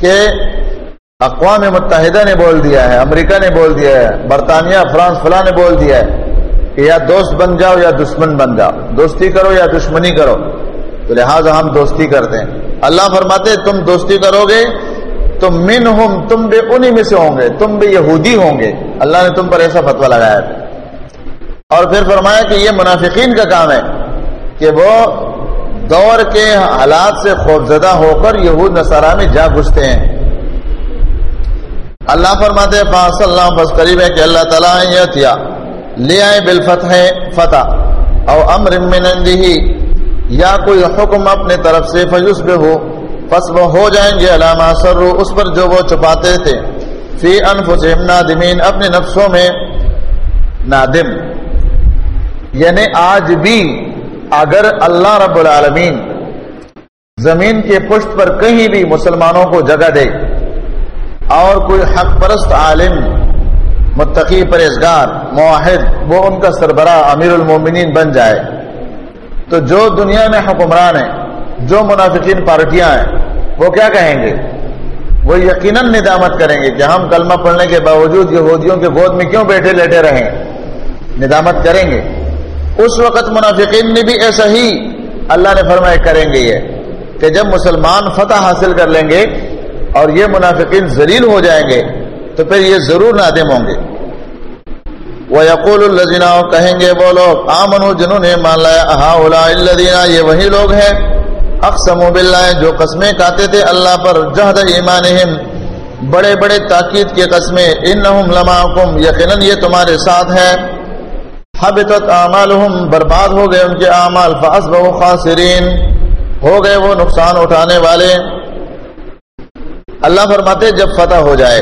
کہ اقوام متحدہ نے بول دیا ہے، امریکہ نے بول دیا ہے، برطانیہ، فرانس، فلاں نے بول دیا ہے کہ یا دوست بن جاؤ یا دشمن بن جاؤ۔ دوستی کرو یا دشمنی کرو۔ تو لہٰذا ہم دوستی کرتے ہیں۔ اللہ فرماتے تم دوستی کرو گے تو من ہم تم بھی انہی میں سے ہوں گے، تم بھی یہودی ہوں گے۔ اللہ نے تم پر ایسا فتوا لگایا تھا۔ اور پھر فرمایا کہ یہ منافقین کا کام ہے کہ وہ دور کے حالات سے خوفزدہ ہو کر یہود نصارہ میں جا گھستے ہیں۔ اللہ فرماتے فاص اللہ، بس قریب ہے کہ اللہ تعالیٰ یہ لے آئے بالفتح فتح او امر من عنده، یا کوئی حکم اپنے طرف سے فیوس بے ہو پس وہ ہو جائیں گے علامہ سرو، اس پر جو وہ چھپاتے تھے۔ فی انفسہم نادمین، اپنے نفسوں میں نادم۔ یعنی آج بھی اگر اللہ رب العالمین زمین کے پشت پر کہیں بھی مسلمانوں کو جگہ دے اور کوئی حق پرست عالم، متقی پرہزگار معاہد وہ ان کا سربراہ امیر المومنین بن جائے۔ تو جو دنیا میں حکمران ہیں، جو منافقین پارٹیاں ہیں، وہ کیا کہیں گے؟ وہ یقیناً ندامت کریں گے کہ ہم کلمہ پڑھنے کے باوجود یہودیوں کے گود میں کیوں بیٹھے لیٹے رہیں۔ ندامت کریں گے۔ اس وقت منافقین نے بھی ایسا ہی اللہ نے فرمائے کریں گے یہ کہ جب مسلمان فتح حاصل کر لیں گے اور یہ منافقین ذلیل ہو جائیں گے تو پھر یہ ضرور نادم ہوں گے۔ وہ یقول الزینہ کہیں گے وہ لوگ آمن جنہوں نے مان لایا الدینہ یہ وہی لوگ ہیں۔ اقسم باللہ، جو قسمیں کہتے تھے اللہ پر، جہد ایمان بڑے بڑے تاکید کے قسمیں۔ ان لماکم یقیناً یہ تمہارے ساتھ ہے حبتت اعمالهم برباد ہو گئے ان کے اعمال۔ فاصبحوا خاسرین ہو گئے وہ نقصان اٹھانے والے۔ اللہ فرماتے جب فتح ہو جائے،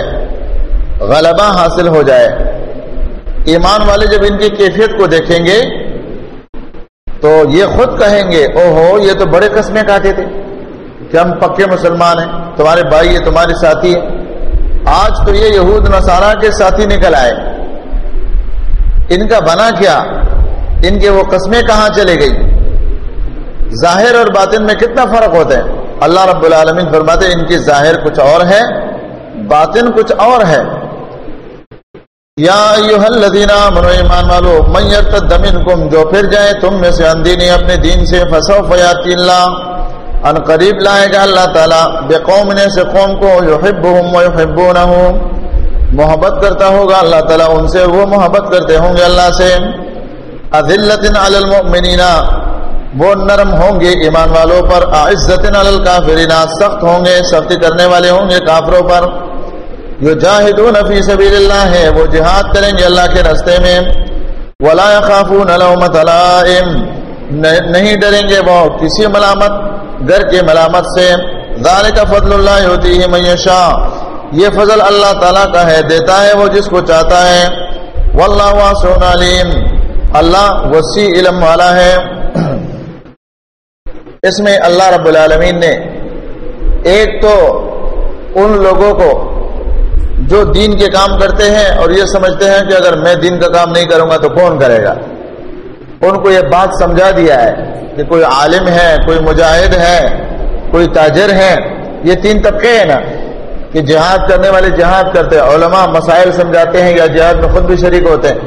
غلبہ حاصل ہو جائے، ایمان والے جب ان کی کیفیت کو دیکھیں گے، تو یہ خود کہیں گے او ہو یہ تو بڑے قسمیں کہتے تھے۔ کہ ہم پکے مسلمان ہیں، تمہارے بھائی ہے تمہارے ساتھی ہیں۔ آج تو یہ یہود نصارہ کے ساتھی نکل آئے۔ ان کا بنا کیا؟ ان کے وہ قسمیں کہاں چلے گئی؟ ظاہر اور باطن میں کتنا فرق ہوتا ہے؟ اللہ رب العالمین فرماتے ان کی ظاہر کچھ اور ہے، باطن کچھ اور ہے۔ یا الذین آمنوا، ایمان والو، من یرتد منکم، جو پھر جائے، تم میں سے اندینی اپنے دین سے، فسوف یاتی اللہ ان قریب لائے گا اللہ تعالی، بقوم نے سے قوم کو یحبهم ويحبونه محبت کرتا ہوگا اللہ تعالی، ان سے وہ محبت کرتے ہوں گے اللہ سے۔ اذلت علی المؤمنین وہ نرم ہوں گے ایمان والوں پر عزت علی الکافرین، سخت ہوں گے، سختی کرنے والے ہوں گے کافروں پر۔ جو جاہدون فی سبیل اللہ ہے، وہ جہاد کریں گے اللہ کے رستے میں۔ ولا يخافون لومۃ لائم نہیں ڈریں گے وہ کسی ملامت، گھر کے ملامت سے۔ ذالک فضل اللہ ہوتی ہے میشا یہ فضل اللہ تعالیٰ کا ہے، دیتا ہے وہ جس کو چاہتا ہے۔ واللہ واسع علیم۔ اللہ وسیع علم والا ہے۔ اس میں اللہ رب العالمین نے ایک تو ان لوگوں کو جو دین کے کام کرتے ہیں اور یہ سمجھتے ہیں کہ اگر میں دین کا کام نہیں کروں گا تو کون کرے گا؟ ان کو یہ بات سمجھا دیا ہے کہ کوئی عالم ہے، کوئی مجاہد ہے، کوئی تاجر ہے، یہ تین طبقے ہیں نا، کہ جہاد کرنے والے جہاد کرتے ہیں، علماء مسائل سمجھاتے ہیں یا جہاد میں خود بھی شریک ہوتے ہیں،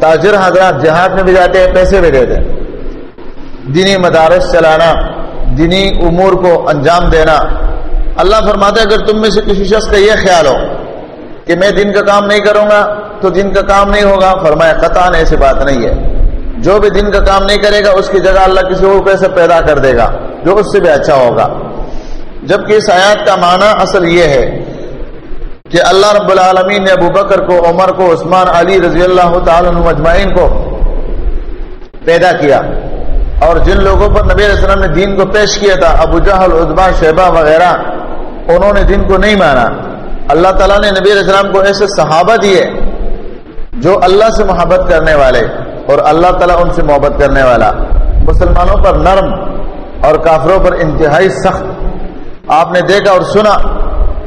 تاجر حضرات جہاد میں بھی جاتے ہیں، پیسے بھی دیتے ہیں۔ دینی مدارس چلانا، دینی امور کو انجام دینا۔ اللہ فرماتے اگر تم میں سے کسی شخص کا یہ خیال ہو کہ میں دن کا کام نہیں کروں گا، تو دن کا کام نہیں ہوگا۔ فرمایا قطع ایسی بات نہیں ہے۔ جو بھی دن کا کام نہیں کرے گا، اس کی جگہ اللہ کسی اور پیسے پیدا کر دے گا، جو اس سے بھی اچھا ہوگا۔ جبکہ اس آیات کا معنی اصل یہ ہے کہ اللہ رب العالمین نے ابو بکر کو، عمر کو، عثمان، علی رضی اللہ تعالی مجمعین کو پیدا کیا۔ اور جن لوگوں پر نبی علیہ السلام نے دین کو پیش کیا تھا، ابو جہل ادبا شہبہ وغیرہ، انہوں نے دین کو نہیں مانا۔ اللہ تعالیٰ نے نبی علیہ السلام کو ایسے صحابہ دیے جو اللہ سے محبت کرنے والے اور اللہ تعالیٰ ان سے محبت کرنے والا۔ مسلمانوں پر نرم اور کافروں پر انتہائی سخت۔ آپ نے دیکھا اور سنا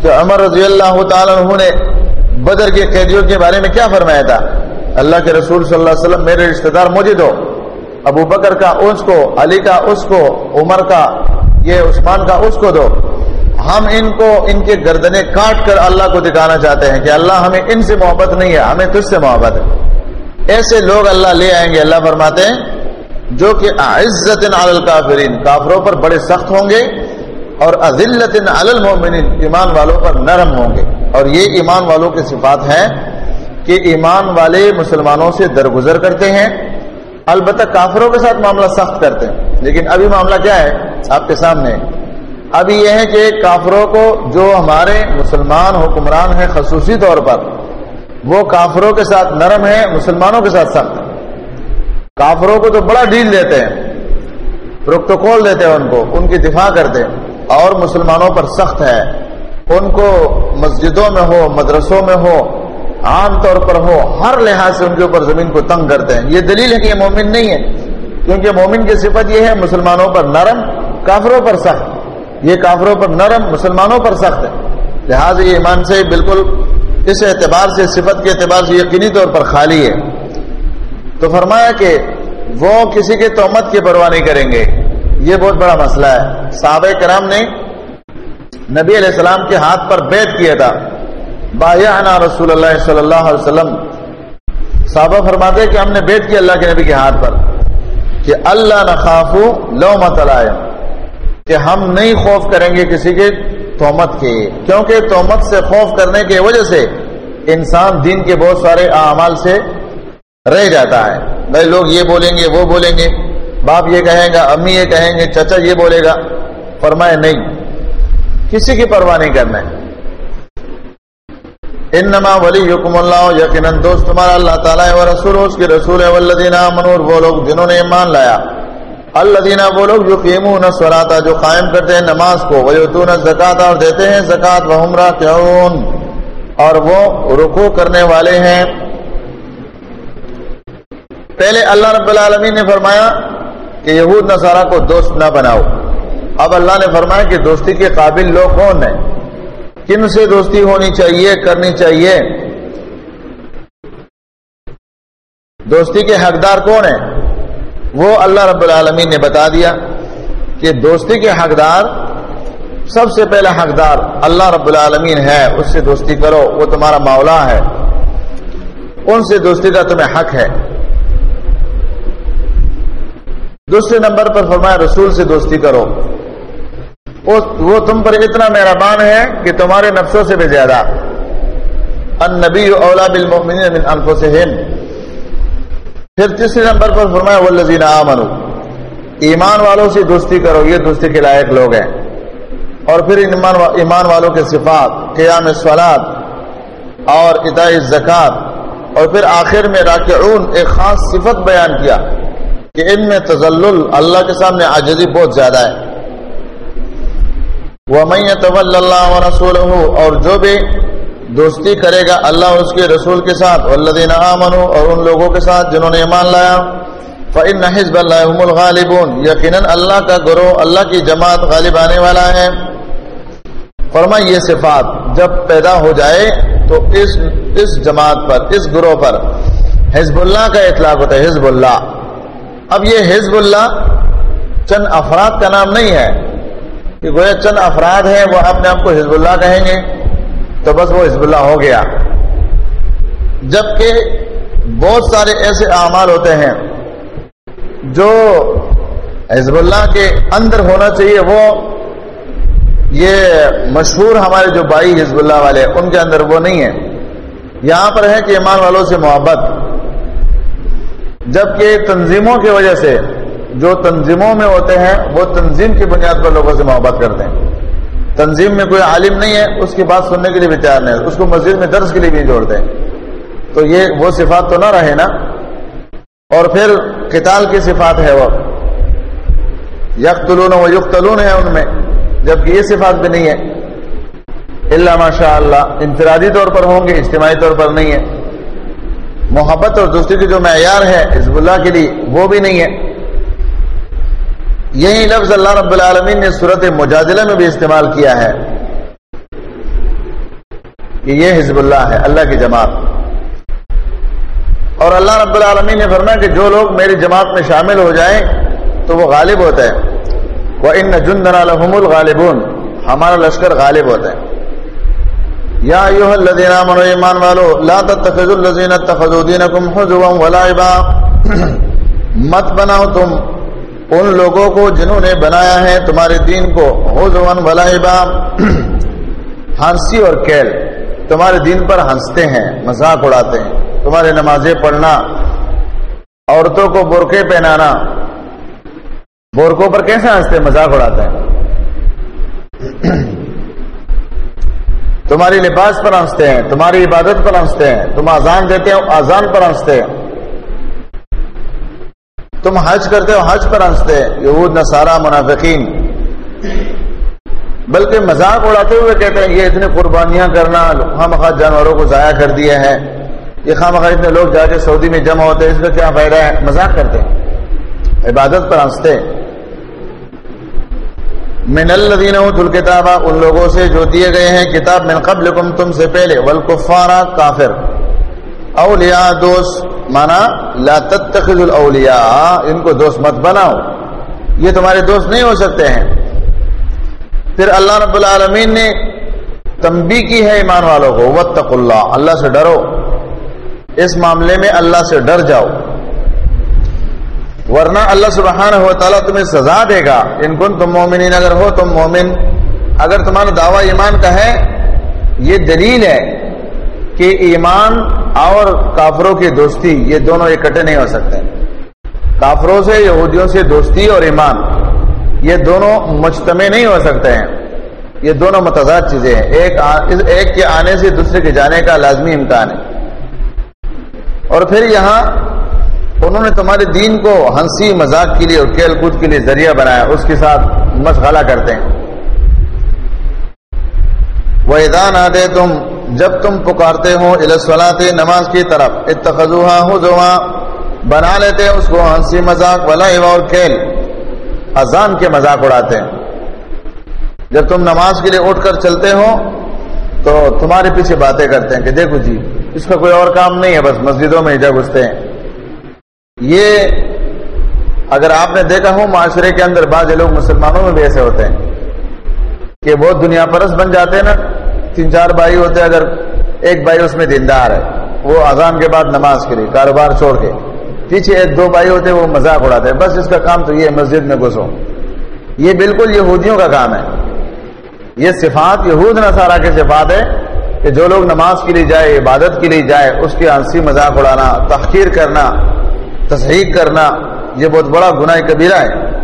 کہ عمر رضی اللہ تعالیٰ عنہ نے بدر کے قیدیوں کے بارے میں کیا فرمایا تھا۔ اللہ کے رسول صلی اللہ علیہ وسلم، میرے رشتہ دار مجھے دو۔ ابو بکر کا اس کو، علی کا اس کو، عمر کا، یہ عثمان کا اس کو دو۔ ہم ان کو، ان کے گردنے کاٹ کر اللہ کو دکھانا چاہتے ہیں کہ اللہ ہمیں ان سے محبت نہیں ہے، ہمیں تجھ سے محبت ہے۔ ایسے لوگ اللہ لے آئیں گے، اللہ فرماتے ہیں، جو کہ عزت الکافرین، کافروں پر بڑے سخت ہوں گے اور عزلت المؤمنین، ایمان والوں پر نرم ہوں گے۔ اور یہ ایمان والوں کی صفات ہے کہ ایمان والے مسلمانوں سے درگزر کرتے ہیں۔ البتہ کافروں کے ساتھ معاملہ سخت کرتے ہیں۔ لیکن ابھی معاملہ کیا ہے آپ کے سامنے؟ ابھی یہ ہے کہ کافروں کو جو ہمارے مسلمان حکمران ہیں خصوصی طور پر، وہ کافروں کے ساتھ نرم ہے مسلمانوں کے ساتھ سخت۔ کافروں کو تو بڑا ڈیل دیتے ہیں، پروٹوکول دیتے ہیں ان کو، ان کی دفاع کرتے اور مسلمانوں پر سخت ہے۔ ان کو مسجدوں میں ہو، مدرسوں میں ہو عام طور پر ہو، ہر لحاظ سے ان کے اوپر زمین کو تنگ کرتے ہیں۔ یہ دلیل ہے کہ یہ مومن نہیں ہے۔ کیونکہ مومن کی صفت یہ ہے، مسلمانوں پر نرم، کافروں پر سخت۔ یہ کافروں پر نرم، مسلمانوں پر سخت ہے۔ لہٰذا یہ ایمان سے بالکل اس اعتبار سے، صفت کے اعتبار سے یقینی طور پر خالی ہے۔ تو فرمایا کہ وہ کسی کے تومت کی پرواہ نہیں کریں گے۔ یہ بہت بڑا مسئلہ ہے۔ صحابہ کرام نے نبی علیہ السلام کے ہاتھ پر بیت کیا تھا۔ بایا رسول اللہ صلی اللہ علیہ وسلم۔ صحابہ فرماتے کہ ہم نے بیت کیا اللہ کے نبی کے ہاتھ پر کہ اللہ نخاف لو مت کہ ہم نہیں خوف کریں گے کسی کے تومت کے۔ کیونکہ تومت سے خوف کرنے کی وجہ سے انسان دین کے بہت سارے اعمال سے رہ جاتا ہے۔ بھائی لوگ یہ بولیں گے، وہ بولیں گے۔ باپ یہ کہیں گا، امی یہ کہیں گے، چچا یہ بولے گا۔ فرمائے نہیں، کسی کی پرواہ نہیں کرنا ہے۔ انما ولی حکم اللہ، یقیناً دوست تمہارا اللہ تعالیٰ و رسول، اس کے رسول ہے، والذین منور وہ لوگ جنہوں نے ایمان لایا۔ اللہ دینا وہ لوگ جو قیمون سوراتا جو قائم کرتے ہیں نماز کو ویتون زکات اور دیتے ہیں زکات و ہمرا اور وہ رکو کرنے والے ہیں۔ پہلے اللہ رب العالمین نے فرمایا کہ یہود نصارہ کو دوست نہ بناؤ۔ اب اللہ نے فرمایا کہ دوستی کے قابل لوگ کون ہیں؟ کن سے دوستی ہونی چاہیے، کرنی چاہیے؟ دوستی کے حقدار کون ہیں؟ وہ اللہ رب العالمین نے بتا دیا کہ دوستی کے حقدار سب سے پہلا حقدار اللہ رب العالمین ہے، اس سے دوستی کرو، وہ تمہارا مولا ہے۔ ان سے دوستی کا تمہیں حق ہے۔ دوسرے نمبر پر فرمایا، رسول سے دوستی کرو۔ وہ تم پر اتنا مہربان ہے کہ تمہارے نفسوں سے بھی زیادہ۔ النبی اولا بالمؤمنین من انفسہم پھر تیسرے نمبر پر فرمایا، والذین آمنو ایمان والوں سے دوستی کرو، یہ دوستی کے لائق لوگ ہیں۔ اور پھر ایمان والوں کے صفات، قیام سولاد اور اداء زکات اور پھر آخر میں راکعون، ایک خاص صفت بیان کیا کہ ان میں تزلل اللہ کے سامنے عجزی بہت زیادہ ہے۔ طول اللہ رسول اور جو بھی دوستی کرے گا، اللہ اس کے رسول کے ساتھ والذین آمنوا، اور ان لوگوں کے ساتھ جنہوں نے ایمان لایا، فَإِنَّ حِزْبَ اللَّهِ هُمُ الْغَالِبُونَ۔ یقیناً اللہ کا گروہ، اللہ کی جماعت غالب آنے والا ہے۔ فرمائی یہ صفات جب پیدا ہو جائے، تو اس اس جماعت پر، اس گروہ پر حزب اللہ کا اطلاق ہوتا ہے، حزب اللہ۔ اب یہ حزب اللہ چند افراد کا نام نہیں ہے کہ گویا چند افراد ہیں، وہ اپنے آپ کو حزب اللہ کہیں گے۔ تو بس وہ حزب اللہ ہو گیا۔ جبکہ بہت سارے ایسے اعمال ہوتے ہیں جو حزب اللہ کے اندر ہونا چاہیے، وہ یہ مشہور ہمارے جو بھائی حزب اللہ والے ان کے اندر وہ نہیں ہے یہاں پر ہے کہ ایمان والوں سے محبت۔ جبکہ تنظیموں کی وجہ سے جو تنظیموں میں ہوتے ہیں، وہ تنظیم کی بنیاد پر لوگوں سے محبت کرتے ہیں۔ تنظیم میں کوئی عالم نہیں ہے، اس کی بات سننے کے لیے بھی تیار نہیں اس کو مسجد میں درس کے لیے بھی جوڑتے۔ ہیں تو یہ وہ صفات تو نہ رہے نا۔ اور پھر قتال کی صفات ہے وہ۔ یکلون و یقتلون ہے ان میں، جبکہ یہ صفات بھی نہیں ہے۔ اللہ ماشاء اللہ انفرادی طور پر ہوں گے، اجتماعی طور پر نہیں ہے۔ محبت اور دوستی کی جو معیار ہے، حزب اللہ کے لیے وہ بھی نہیں ہے۔ یہی لفظ اللہ رب العالمین نے صورت مجادلہ میں بھی استعمال کیا ہے کہ یہ حزب اللہ ہے، اللہ کی جماعت۔ اور اللہ رب العالمین نے فرمایا کہ جو لوگ میری جماعت میں شامل ہو جائیں تو وہ غالب ہوتا ہے وہ ان جندنا لهم الغالبون۔ ہمارا لشکر غالب ہوتا ہے۔ یا ایوہ الذین آمنوا ایمان والو، لا تتخذوا الذین اتخذوا دینکم حضوا ولعبا مت بناؤ تم ان لوگوں کو جنہوں نے بنایا ہے تمہارے دین کو حضوا ولعبا ہنسی اور کیل۔ تمہارے دین پر ہنستے ہیں، مذاق اڑاتے ہیں۔ تمہارے نمازیں پڑھنا، عورتوں کو برقے پہنانا۔ بورکوں پر کیسے ہنستے، مذاق اڑاتے ہیں؟ تمہاری لباس پر ہنستے ہیں، تمہاری عبادت پر ہنستے ہیں۔ تم آزان دیتے ہو آزان پر ہنستے ہیں۔ تم حج کرتے ہو، حج پر ہنستے یہود، نصارہ، منافقین۔ بلکہ مذاق اڑاتے ہوئے کہتے ہیں، یہ اتنی قربانیاں کرنا خام خواہ جانوروں کو ضائع کر دیا ہے۔ یہ خام خواہ اتنے لوگ جا کے سعودی میں جمع ہوتے ہیں، اس میں کیا فائدہ ہے؟ مذاق کرتے ہیں۔ عبادت پر ہنستے من الذین اوتوا ان لوگوں سے جو دیے گئے ہیں کتاب، من قبلکم، تم سے پہلے والکفار کافر۔ اولیاء دوست، مانا لا تتخذ الاولیاء، ان کو دوست مت بناؤ۔ یہ تمہارے دوست نہیں ہو سکتے ہیں۔ پھر اللہ رب العالمین نے تنبی کی ہے ایمان والوں کو وتق اللہ اللہ سے ڈرو۔ اس معاملے میں اللہ سے ڈر جاؤ۔ ورنہ اللہ سبحانہ و تعالیٰ تمہیں سزا دے گا۔ ان کن تم مومنین، اگر ہو تم مومن، اگر تمہارا دعویٰ ایمان کا ہے، یہ دلیل ہے کہ ایمان اور کافروں کی دوستی، یہ دونوں اکٹھے نہیں ہو سکتے۔ کافروں سے، یہودیوں سے دوستی اور ایمان، یہ دونوں مجتمع نہیں ہو سکتے ہیں۔ یہ دونوں متضاد چیزیں ہیں۔ ایک ایک کے آنے سے دوسرے کے جانے کا لازمی امکان ہے۔ اور پھر یہاں انہوں نے تمہارے دین کو ہنسی، مذاق کے لیے اور کھیل کود کے لیے ذریعہ بنایا، اس کے ساتھ مشغلہ کرتے ہیں۔ وہ ادان آدھے تم جب تم پکارتے ہو الاسولاط نماز کی طرف اتخذوہا ہو بنا لیتے اس کو ہنسی مذاق ولا اور کھیل، اذان کے مذاق اڑاتے ہیں۔ جب تم نماز کے لیے اٹھ کر چلتے ہو، تو تمہارے پیچھے باتیں کرتے ہیں کہ دیکھو جی اس کا کوئی اور کام نہیں ہے، بس مسجدوں میں جا گھستے ہیں۔ یہ اگر آپ نے دیکھا ہو، معاشرے کے اندر بعض لوگ مسلمانوں میں بھی ایسے ہوتے ہیں کہ بہت دنیا پرس بن جاتے ہیں نا تین چار بھائی ہوتے ہیں، اگر ایک بھائی اس میں دیندار ہے، وہ اذان کے بعد نماز کے لیے کاروبار چھوڑ کے پیچھے ایک دو بھائی ہوتے ہیں، وہ مذاق اڑاتے ہیں، بس اس کا کام تو یہ مسجد میں گھسو۔ یہ بالکل یہودیوں کا کام ہے۔ یہ صفات یہود نصارہ کے صفات ہے کہ جو لوگ نماز کے لیے جائے، عبادت کے لیے جائے، اس کی ہنسی مذاق اڑانا، تحقیر کرنا، تصحیح کرنا، یہ بہت بڑا گناہ کبیرہ ہے۔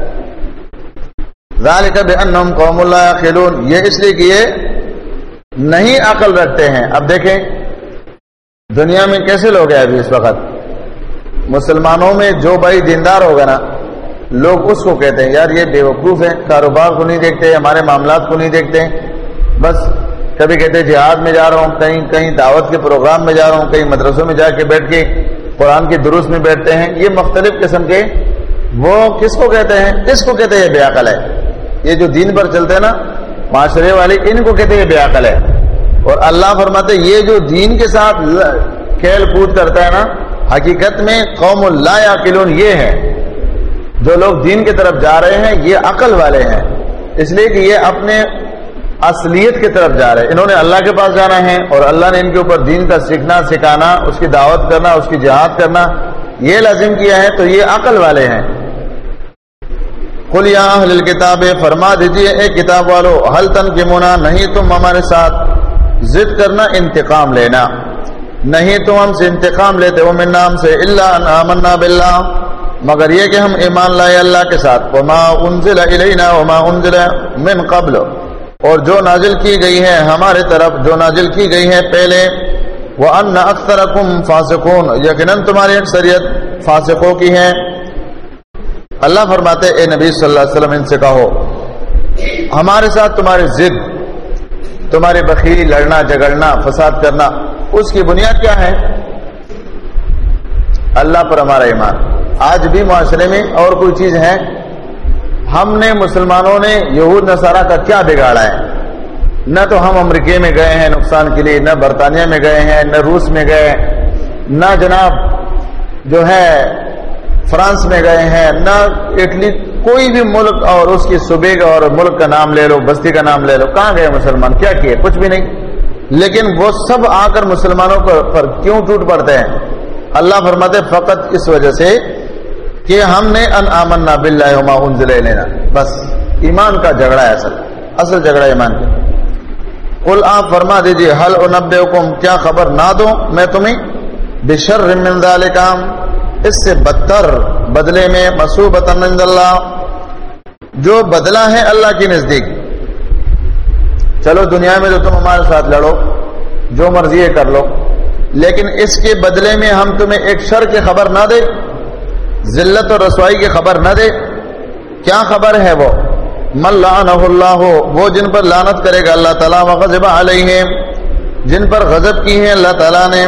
ذالک بانہم قوم اللہ خلون یہ اس لیے کہ یہ نہیں عقل رکھتے ہیں۔ اب دیکھیں، دنیا میں کیسے لوگ ہیں ابھی اس وقت؟ مسلمانوں میں جو بھائی دیندار ہوگا نا، لوگ اس کو کہتے ہیں، یار یہ بے وقوف ہے کاروبار کو نہیں دیکھتے، ہمارے معاملات کو نہیں دیکھتے۔ بس کبھی کہتے جہاد میں جا رہا ہوں، کہیں کہیں دعوت کے پروگرام میں جا رہا ہوں، کہیں مدرسوں میں جا کے بیٹھ کے قرآن کی درست میں بیٹھتے ہیں۔ یہ مختلف قسم کے، وہ کس کو کہتے ہیں؟ کس کو کہتے ہیں یہ بے عقل ہے۔ یہ جو دین پر چلتے ہیں نا معاشرے والے ان کو کہتے ہیں بے عقل ہے۔ اور اللہ فرماتے یہ جو دین کے ساتھ کھیل کود کرتا ہے نا، حقیقت میں قوم اللہ یا یہ ہے جو لوگ دین کی طرف جا رہے ہیں، یہ عقل والے ہیں۔ اس لیے کہ یہ اپنے اصلیت کی طرف جا رہے ہیں۔ انہوں نے اللہ کے پاس جانا ہے اور اللہ نے ان کے اوپر دین کا سیکھنا، سکھانا، اس کی دعوت کرنا، اس کی جہاد کرنا، یہ لازم کیا ہے تو یہ عقل والے ہیں۔ کھلیا کتاب فرما دیجیے اے کتاب والو، حل تن کی مونا، نہیں تم ہمارے ساتھ ضد کرنا، انتقام لینا۔ نہیں تم ہم سے انتقام لیتے، وہ من نام سے اللہ آمنا باللہ۔ مگر یہ کہ ہم ایمان لائے اللہ کے ساتھ۔ وما انزل الینا وما انزل من قبل۔ اور جو نازل کی گئی ہے ہمارے طرف، جو نازل کی گئی ہے پہلے۔ وہ ان اکثر فاسقون۔ یقیناً تمہاری اکثریت فاسقوں کی ہے اللہ فرماتے اے نبی صلی اللہ علیہ وسلم، ان سے کہو، ہمارے ساتھ تمہاری ضد، تمہاری بخیری لڑنا جگڑنا فساد کرنا، اس کی بنیاد کیا ہے؟ اللہ پر ہمارا ایمان۔ آج بھی معاشرے میں اور کوئی چیز ہے؟ ہم نے مسلمانوں نے یہود، نصارہ کا کیا بگاڑا ہے؟ نہ تو ہم امریکہ میں گئے ہیں نقصان کے لیے، نہ برطانیہ میں گئے ہیں، نہ روس میں گئے نہ جناب جو ہے فرانس میں گئے ہیں، نہ اٹلی، کوئی بھی ملک اور اس کی صوبے کا اور ملک کا نام لے لو، بستی کا نام لے لو، کہاں گئے مسلمان؟ کیا کیے؟ کچھ بھی نہیں۔ لیکن وہ سب آ کر مسلمانوں پر کیوں ٹوٹ پڑتے ہیں؟ اللہ فرماتے، فقط اس وجہ سے کہ ہم نے ان آمنا باللہ انزل لینا بس، ایمان کا جھگڑا ہے اصل اصل جھگڑا ایمان۔ کا قل آپ فرما دیجیے حل انبئکم، کیا خبر نہ دو میں تمہیں؟ بشر من ذالکام اس سے بدتر بدلے میں مصوبت من اللہ۔ جو بدلہ ہے اللہ کی نزدیک۔ چلو دنیا میں تو تم ہمارے ساتھ لڑو، جو مرضی کر لو۔ لیکن اس کے بدلے میں ہم تمہیں ایک شر کی خبر نہ دے، ذلت اور رسوائی کی خبر نہ دے۔ کیا خبر ہے وہ؟ من لعنہ اللہ، وہ جن پر لانت کرے گا اللہ تعالیٰ، وغضب علیہ جن پر غضب کی ہے اللہ تعالیٰ نے۔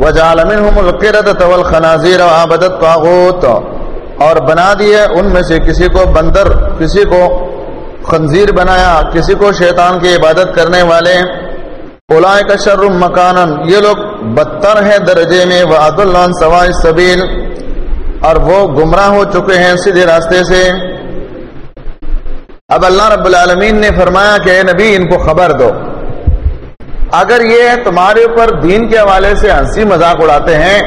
وجعل منهم القردة والخنازير وعبد الطاغوت. اور بنا دیے ان میں سے کسی کو بندر، کسی کو خنزیر بنایا، کسی کو شیطان کی عبادت کرنے والے. اولائے کا شر مکان یہ لوگ بدتر ہیں درجے میں، وعد اللہ سوائے سبیل اور وہ گمراہ ہو چکے ہیں سیدھے راستے سے. اب اللہ رب العالمین نے فرمایا کہ اے نبی، ان کو خبر دو. اگر یہ تمہارے اوپر دین کے حوالے سے ہنسی مذاق اڑاتے ہیں،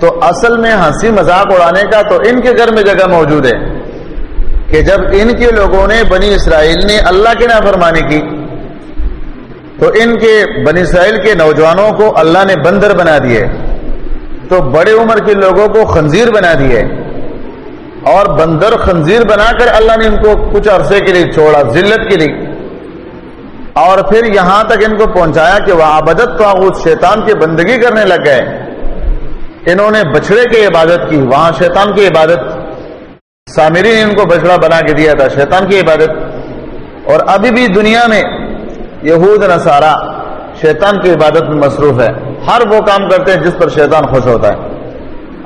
تو اصل میں ہنسی مذاق اڑانے کا تو ان کے گھر میں جگہ موجود ہے کہ جب ان کے لوگوں نے بنی اسرائیل نے اللہ کی نافرمانی کی، تو ان کے بنی اسرائیل کے نوجوانوں کو اللہ نے بندر بنا دیے، تو بڑے عمر کے لوگوں کو خنزیر بنا دیے۔ اور بندر خنزیر بنا کر اللہ نے ان کو کچھ عرصے کے لیے چھوڑا، ذلت کے لیے۔ اور پھر یہاں تک ان کو پہنچایا کہ وہ آبدت تو شیطان کی بندگی کرنے لگ گئے۔ انہوں نے بچڑے کی عبادت کی، وہاں شیطان کی عبادت۔ سامری نے ان کو بچڑا بنا کے دیا تھا، شیطان کی عبادت۔ اور ابھی بھی دنیا میں یہود، نصارہ شیطان کی عبادت میں مصروف ہے۔ ہر وہ کام کرتے ہیں جس پر شیطان خوش ہوتا ہے۔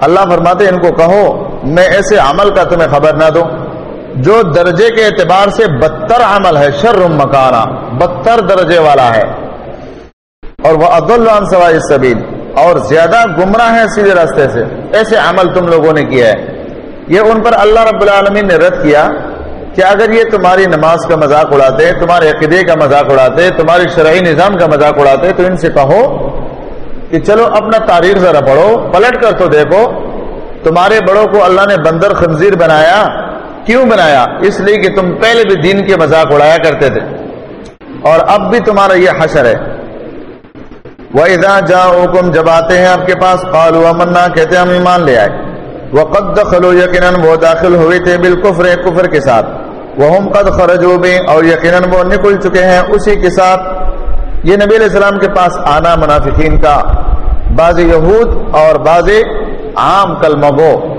اللہ فرماتے ان کو کہو، میں ایسے عمل کا تمہیں خبر نہ دوں۔ جو درجے کے اعتبار سے بدتر عمل ہے، شر مکانہ بدتر درجے والا ہے۔ اور وہ عبداللہ سوائے سبیل اور زیادہ گمراہ ہے سیدھے راستے سے۔ ایسے عمل تم لوگوں نے کیا ہے یہ ان پر اللہ رب العالمین نے رد کیا کہ اگر یہ تمہاری نماز کا مذاق اڑاتے، تمہارے عقیدے کا مذاق اڑاتے، تمہاری شرعی نظام کا مذاق اڑاتے، تو ان سے کہو کہ چلو اپنا تاریخ ذرا پڑھو، پلٹ کر تو دیکھو، تمہارے بڑوں کو اللہ نے بندر خنزیر بنایا کیوں بنایا؟ اس لیے کہ تم پہلے بھی دین کے مذاق اڑایا کرتے تھے۔ اور اب بھی تمہارا یہ حشر ہے۔ وہ ادا جب آتے ہیں آپ کے پاس، قالوا امنا کہتے ہم ایمان لے آئے۔ وہ قد خلو یقیناً وہ داخل ہوئے تھے بالکفر، کفر کے ساتھ۔ وہ ہم قد خرجو بھی اور یقیناً وہ نکل چکے ہیں اسی کے ساتھ۔ یہ نبی علیہ السلام کے پاس آنا منافقین کا۔ بعض یہود اور بعض عام کلمہ گو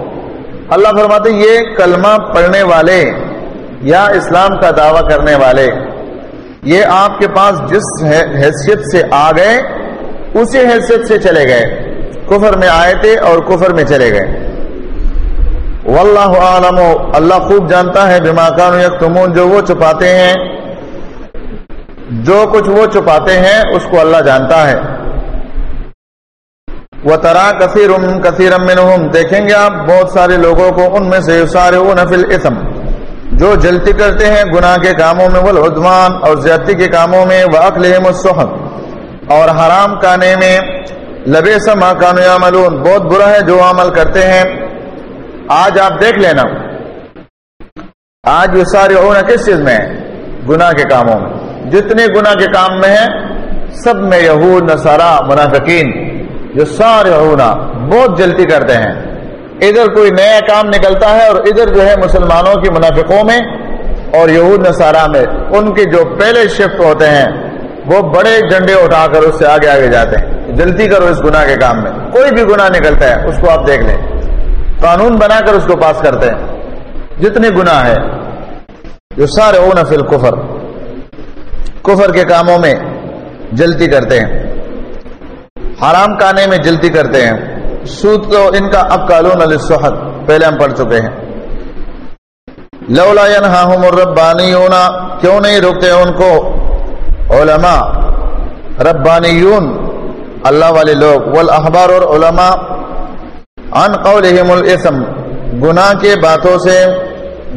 اللہ فرماتے یہ کلمہ پڑھنے والے یا اسلام کا دعویٰ کرنے والے، یہ آپ کے پاس جس حیثیت سے آ گئے، اسی حیثیت سے چلے گئے۔ کفر میں آئے تھے اور کفر میں چلے گئے۔ واللہ عالم اللہ خوب جانتا ہے، بما کانو یکتمون، جو وہ چھپاتے ہیں۔ جو کچھ وہ چھپاتے ہیں، اس کو اللہ جانتا ہے۔ وہ ترا کثیر کثیر دیکھیں گے آپ بہت سارے لوگوں کو، ان میں سے سارے نفل اسم جو جلتی کرتے ہیں گناہ کے کاموں میں، والعدوان اور زیادتی کے کاموں میں وَأَقْلِهِمُ السُّحَبْ اور حرام کانے میں لبے سما کانو یعملون۔ بہت برا ہے جو عمل کرتے ہیں۔ آج آپ دیکھ لینا۔ آج یہ سارے ہونا کس چیز میں؟ ہے گناہ کے کاموں میں۔ جتنے گناہ کے کام میں ہیں، سب میں یہود، نصارا، منافقین۔ جو سارے ہونا بہت جلدی کرتے ہیں۔ ادھر کوئی نیا کام نکلتا ہے اور ادھر جو ہے مسلمانوں کی منافقوں میں اور یہود نصارہ میں ان کے جو پہلے شفٹ ہوتے ہیں، وہ بڑے جھنڈے اٹھا کر اس سے آگے آگے جاتے ہیں۔ جلدی کرو اس گناہ کے کام میں۔ کوئی بھی گناہ نکلتا ہے، اس کو آپ دیکھ لیں۔ قانون بنا کر اس کو پاس کرتے ہیں۔ جتنے گناہ ہے جو سارے او نفل کفر کفر کے کاموں میں جلدی کرتے ہیں۔ حرام کانے میں جلدی کرتے ہیں۔ سود تو ان کا اب قانون الصحت پہلے ہم پڑھ چکے ہیں۔ لولا ينهاهم الربانيون کیوں نہیں روکتے ان کو؟ علماء، ربانیون، اللہ والے لوگ۔ والاحبار اور علماء ان قولہم الاسم گناہ کے باتوں سے،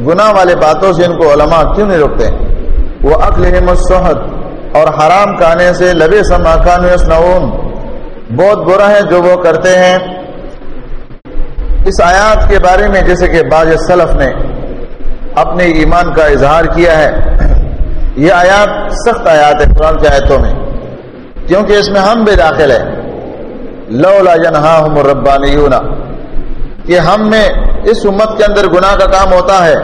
گناہ والے باتوں سے ان کو علماء کیوں نہیں روکتے؟ وہ اقلہم الصحت۔ اور حرام کھانے سے لبے سما کان یسنعون بہت برا ہے جو وہ کرتے ہیں۔ اس آیات کے بارے میں جیسے کہ باز سلف نے اپنے ایمان کا اظہار کیا ہے، یہ آیات سخت آیات ہے قرآن کی آیتوں میں۔ کیونکہ اس میں ہم بھی داخل ہے لولا ینہاہم الربانیون۔ کہ ہم میں اس امت کے اندر گناہ کا کام ہوتا ہے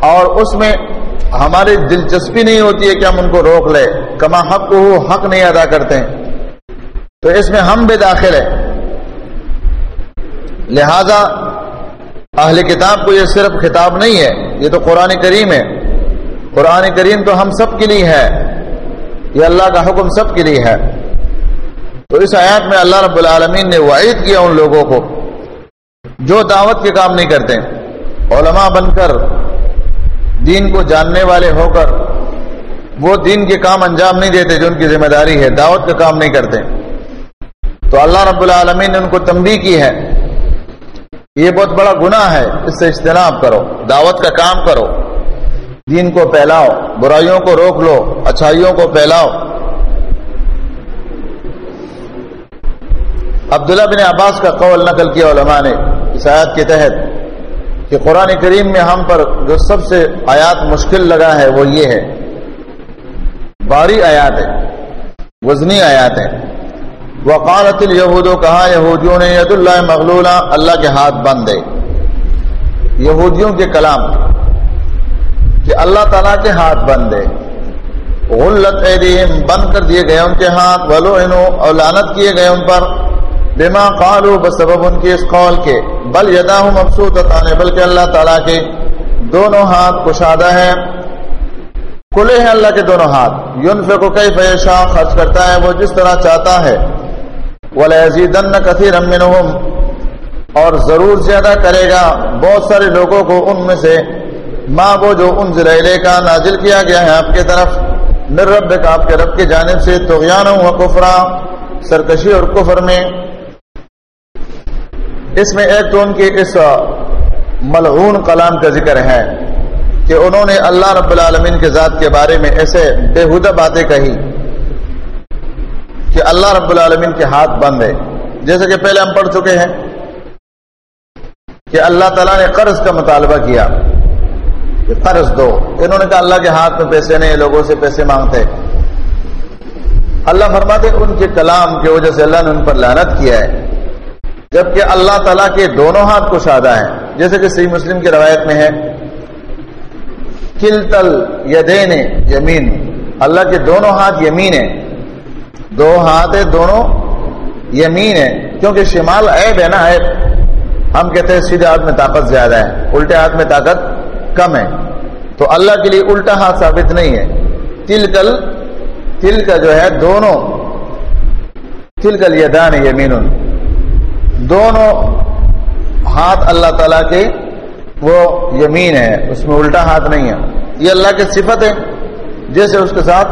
اور اس میں ہماری دلچسپی نہیں ہوتی ہے کہ ہم ان کو روک لے کما حق کو حق نہیں ادا کرتے۔ ہیں تو اس میں ہم بھی داخل ہے لہذا اہل کتاب کو یہ صرف خطاب نہیں ہے، یہ تو قرآن کریم ہے۔ قرآن کریم تو ہم سب کے لیے ہے۔ یہ اللہ کا حکم سب کے لیے ہے۔ تو اس آیات میں اللہ رب العالمین نے وعید کیا ان لوگوں کو جو دعوت کے کام نہیں کرتے۔ علماء بن کر، دین کو جاننے والے ہو کر، وہ دین کے کام انجام نہیں دیتے جو ان کی ذمہ داری ہے، دعوت کا کام نہیں کرتے۔ تو اللہ رب العالمین نے ان کو تمبی کی ہے۔ یہ بہت بڑا گناہ ہے۔ اس سے اجتناب کرو، دعوت کا کام کرو۔ دین کو پھیلاؤ، برائیوں کو روک لو، اچھائیوں کو پھیلاؤ۔ عبداللہ بن عباس کا قول نقل کیا علماء نے اس آیات کے تحت کہ قرآن کریم میں ہم پر جو سب سے آیات مشکل لگا ہے وہ یہ ہے۔ باری آیات ہے وزنی آیات ہے وقالت الہود کہا یہودیوں نے، ید اللہ مغلولہ اللہ کے ہاتھ بند ہے. یہودیوں کے کلام کہ اللہ تعالیٰ کے ہاتھ بند ہے۔ غلط ایدیم بند کر دیے گئے ان کے ہاتھ۔ ولو انو اور لانت کیے گئے ان پر۔ بما قالو بسبب ان کے اس قول کے۔ بل یدا ہوں مبسوط بلکہ اللہ تعالیٰ کے دونوں ہاتھ کشادہ ہے کھلے ہیں اللہ کے دونوں ہاتھ۔ یون کو کئی پیشہ خرچ کرتا ہے وہ جس طرح چاہتا ہے۔ ولیزیدن کثیر منہم اور ضرور زیادہ کرے گا بہت سارے لوگوں کو ان میں سے۔ ماں وہ جو ان ضلع کا نازل کیا گیا ہے آپ کی طرف۔ نر رب کا آپ کے رب کی جانب سے تو و کفرا، سرکشی اور کفر میں۔ اس میں ایک تو ان کے اس ملعون کلام کا ذکر ہے کہ انہوں نے اللہ رب العالمین کے ذات کے بارے میں ایسے بےحدہ باتیں کہی۔ کہ اللہ رب العالمین کے ہاتھ بند ہے۔ جیسے کہ پہلے ہم پڑھ چکے ہیں کہ اللہ تعالیٰ نے قرض کا مطالبہ کیا کہ قرض دو۔ انہوں نے کہا اللہ کے ہاتھ میں پیسے نہیں، لوگوں سے پیسے مانگتے۔ اللہ فرماتے ان کے کلام کی وجہ سے اللہ نے ان پر لانت کیا ہے۔ جبکہ اللہ تعالیٰ کے دونوں ہاتھ کو شادہ ہے جیسے کہ صحیح مسلم کی روایت میں ہے کل تل یدین یمین۔ اللہ کے دونوں ہاتھ یمین ہے دو ہاتھ ہے، دونوں یمین ہے کیونکہ شمال عیب ہے نا، عیب۔ ہم کہتے ہیں سیدھے ہاتھ میں طاقت زیادہ ہے، الٹے ہاتھ میں طاقت کم ہے۔ تو اللہ کے لیے الٹا ہاتھ ثابت نہیں ہے۔ تل کل تل کا جو ہے، دونوں تل کل یدان یمین۔ دونوں ہاتھ اللہ تعالی کے وہ یمین ہے اس میں الٹا ہاتھ نہیں ہے۔ یہ اللہ کی صفت ہے، جیسے اس کے ساتھ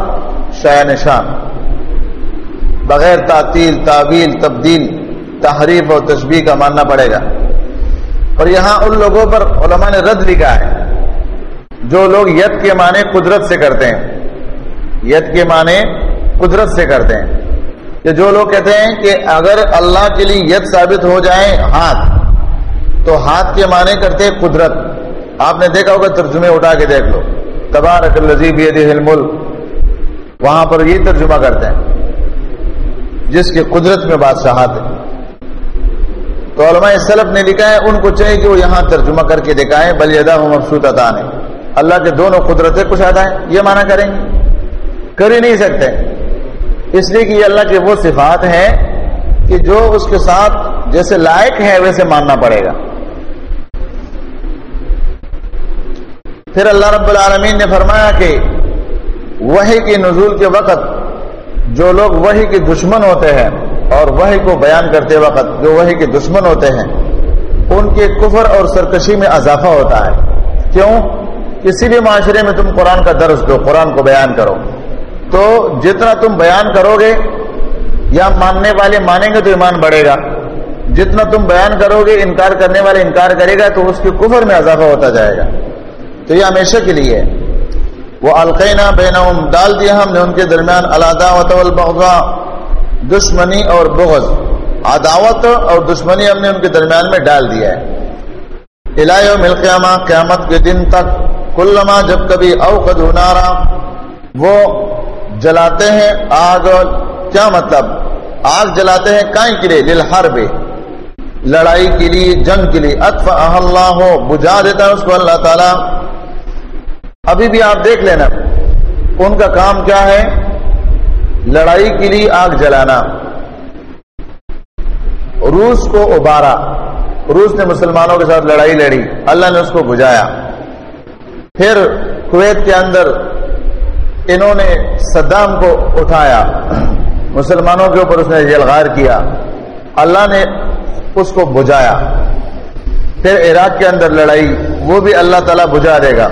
شاع نشان۔ بغیر تعطیل، تعویل، تبدیل، تحریف اور تشبیح کا ماننا پڑے گا۔ اور یہاں ان لوگوں پر علماء نے رد لکھا ہے، جو لوگ ید کے معنی قدرت سے کرتے ہیں۔ ید کے معنی قدرت سے کرتے ہیں۔ کہ جو لوگ کہتے ہیں کہ اگر اللہ کے لیے ید ثابت ہو جائے ہاتھ، تو ہاتھ کے معنی کرتے قدرت۔ آپ نے دیکھا ہوگا، ترجمے اٹھا کے دیکھ لو۔ تبارک الزیب الملک، وہاں پر یہ ترجمہ کرتے ہیں۔ جس کی قدرت میں بادشاہت ہے تو علماء سلف نے لکھا ہے، ان کو چاہیے کہ وہ یہاں ترجمہ کر کے دکھائیں، بل یدا ہوں مفسوط اتانے اللہ کے دونوں قدرتیں کچھ آتا ہے یہ مانا کریں گے۔ کر ہی نہیں سکتے۔ اس لیے کہ یہ اللہ کے وہ صفات ہیں کہ جو اس کے ساتھ جیسے لائق ہے ویسے ماننا پڑے گا۔ پھر اللہ رب العالمین نے فرمایا کہ وہی کی نزول کے وقت جو لوگ وہی کے دشمن ہوتے ہیں اور وہی کو بیان کرتے وقت جو وہی کے دشمن ہوتے ہیں، ان کے کفر اور سرکشی میں اضافہ ہوتا ہے۔ کیوں؟ کسی بھی معاشرے میں تم قرآن کا درس دو، قرآن کو بیان کرو۔ تو جتنا تم بیان کرو گے یا ماننے والے مانیں گے تو ایمان بڑھے گا۔ جتنا تم بیان کرو گے، انکار کرنے والے انکار کرے گا تو اس کے کفر میں اضافہ ہوتا جائے گا۔ تو یہ ہمیشہ کے لیے وہ القینہ بین ڈال دیا ہم نے ان کے درمیان الدا دشمنی اور بغض۔ عداوت اور دشمنی ہم نے ان کے درمیان میں ڈال دیا ہے۔ الہی ملقیامہ قیامت کے دن تک، کلما، جب کبھی اوقد نارا وہ جلاتے ہیں آگ کیا مطلب؟ آگ جلاتے ہیں کائیں کے لیے؟ للحر بے لڑائی کے لیے، جنگ کے لیے۔ اطف اللہ ہو بجھا دیتا ہے اس کو اللہ تعالی۔ ابھی بھی آپ دیکھ لینا ان کا کام کیا ہے لڑائی کے لیے آگ جلانا روس کو ابارا روس نے مسلمانوں کے ساتھ لڑائی لڑی اللہ نے اس کو بجایا پھر کویت کے اندر انہوں نے صدام کو اٹھایا مسلمانوں کے اوپر اس نے جلغار کیا اللہ نے اس کو بجایا پھر عراق کے اندر لڑائی وہ بھی اللہ تعالیٰ بجا دے گا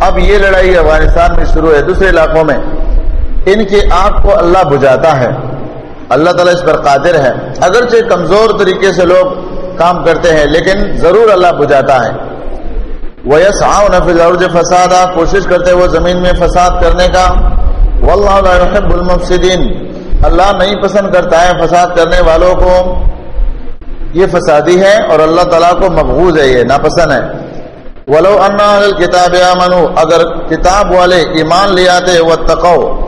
اب یہ لڑائی افغانستان میں شروع ہے دوسرے علاقوں میں۔ ان کی آنکھ کو اللہ بجاتا ہے۔ اللہ تعالیٰ اس پر قادر ہے۔ اگرچہ کمزور طریقے سے لوگ کام کرتے ہیں، لیکن ضرور اللہ بجاتا ہے۔ وہ یس آؤ فساد کوشش کرتے وہ زمین میں فساد کرنے کا۔ واللہ المفسدین اللہ نہیں پسند کرتا ہے فساد کرنے والوں کو۔ یہ فسادی ہے اور اللہ تعالیٰ کو مقبوض ہے، یہ ناپسند ہے۔ ولو کتاب اگر کتاب والے ایمان لے آتے وہ تقو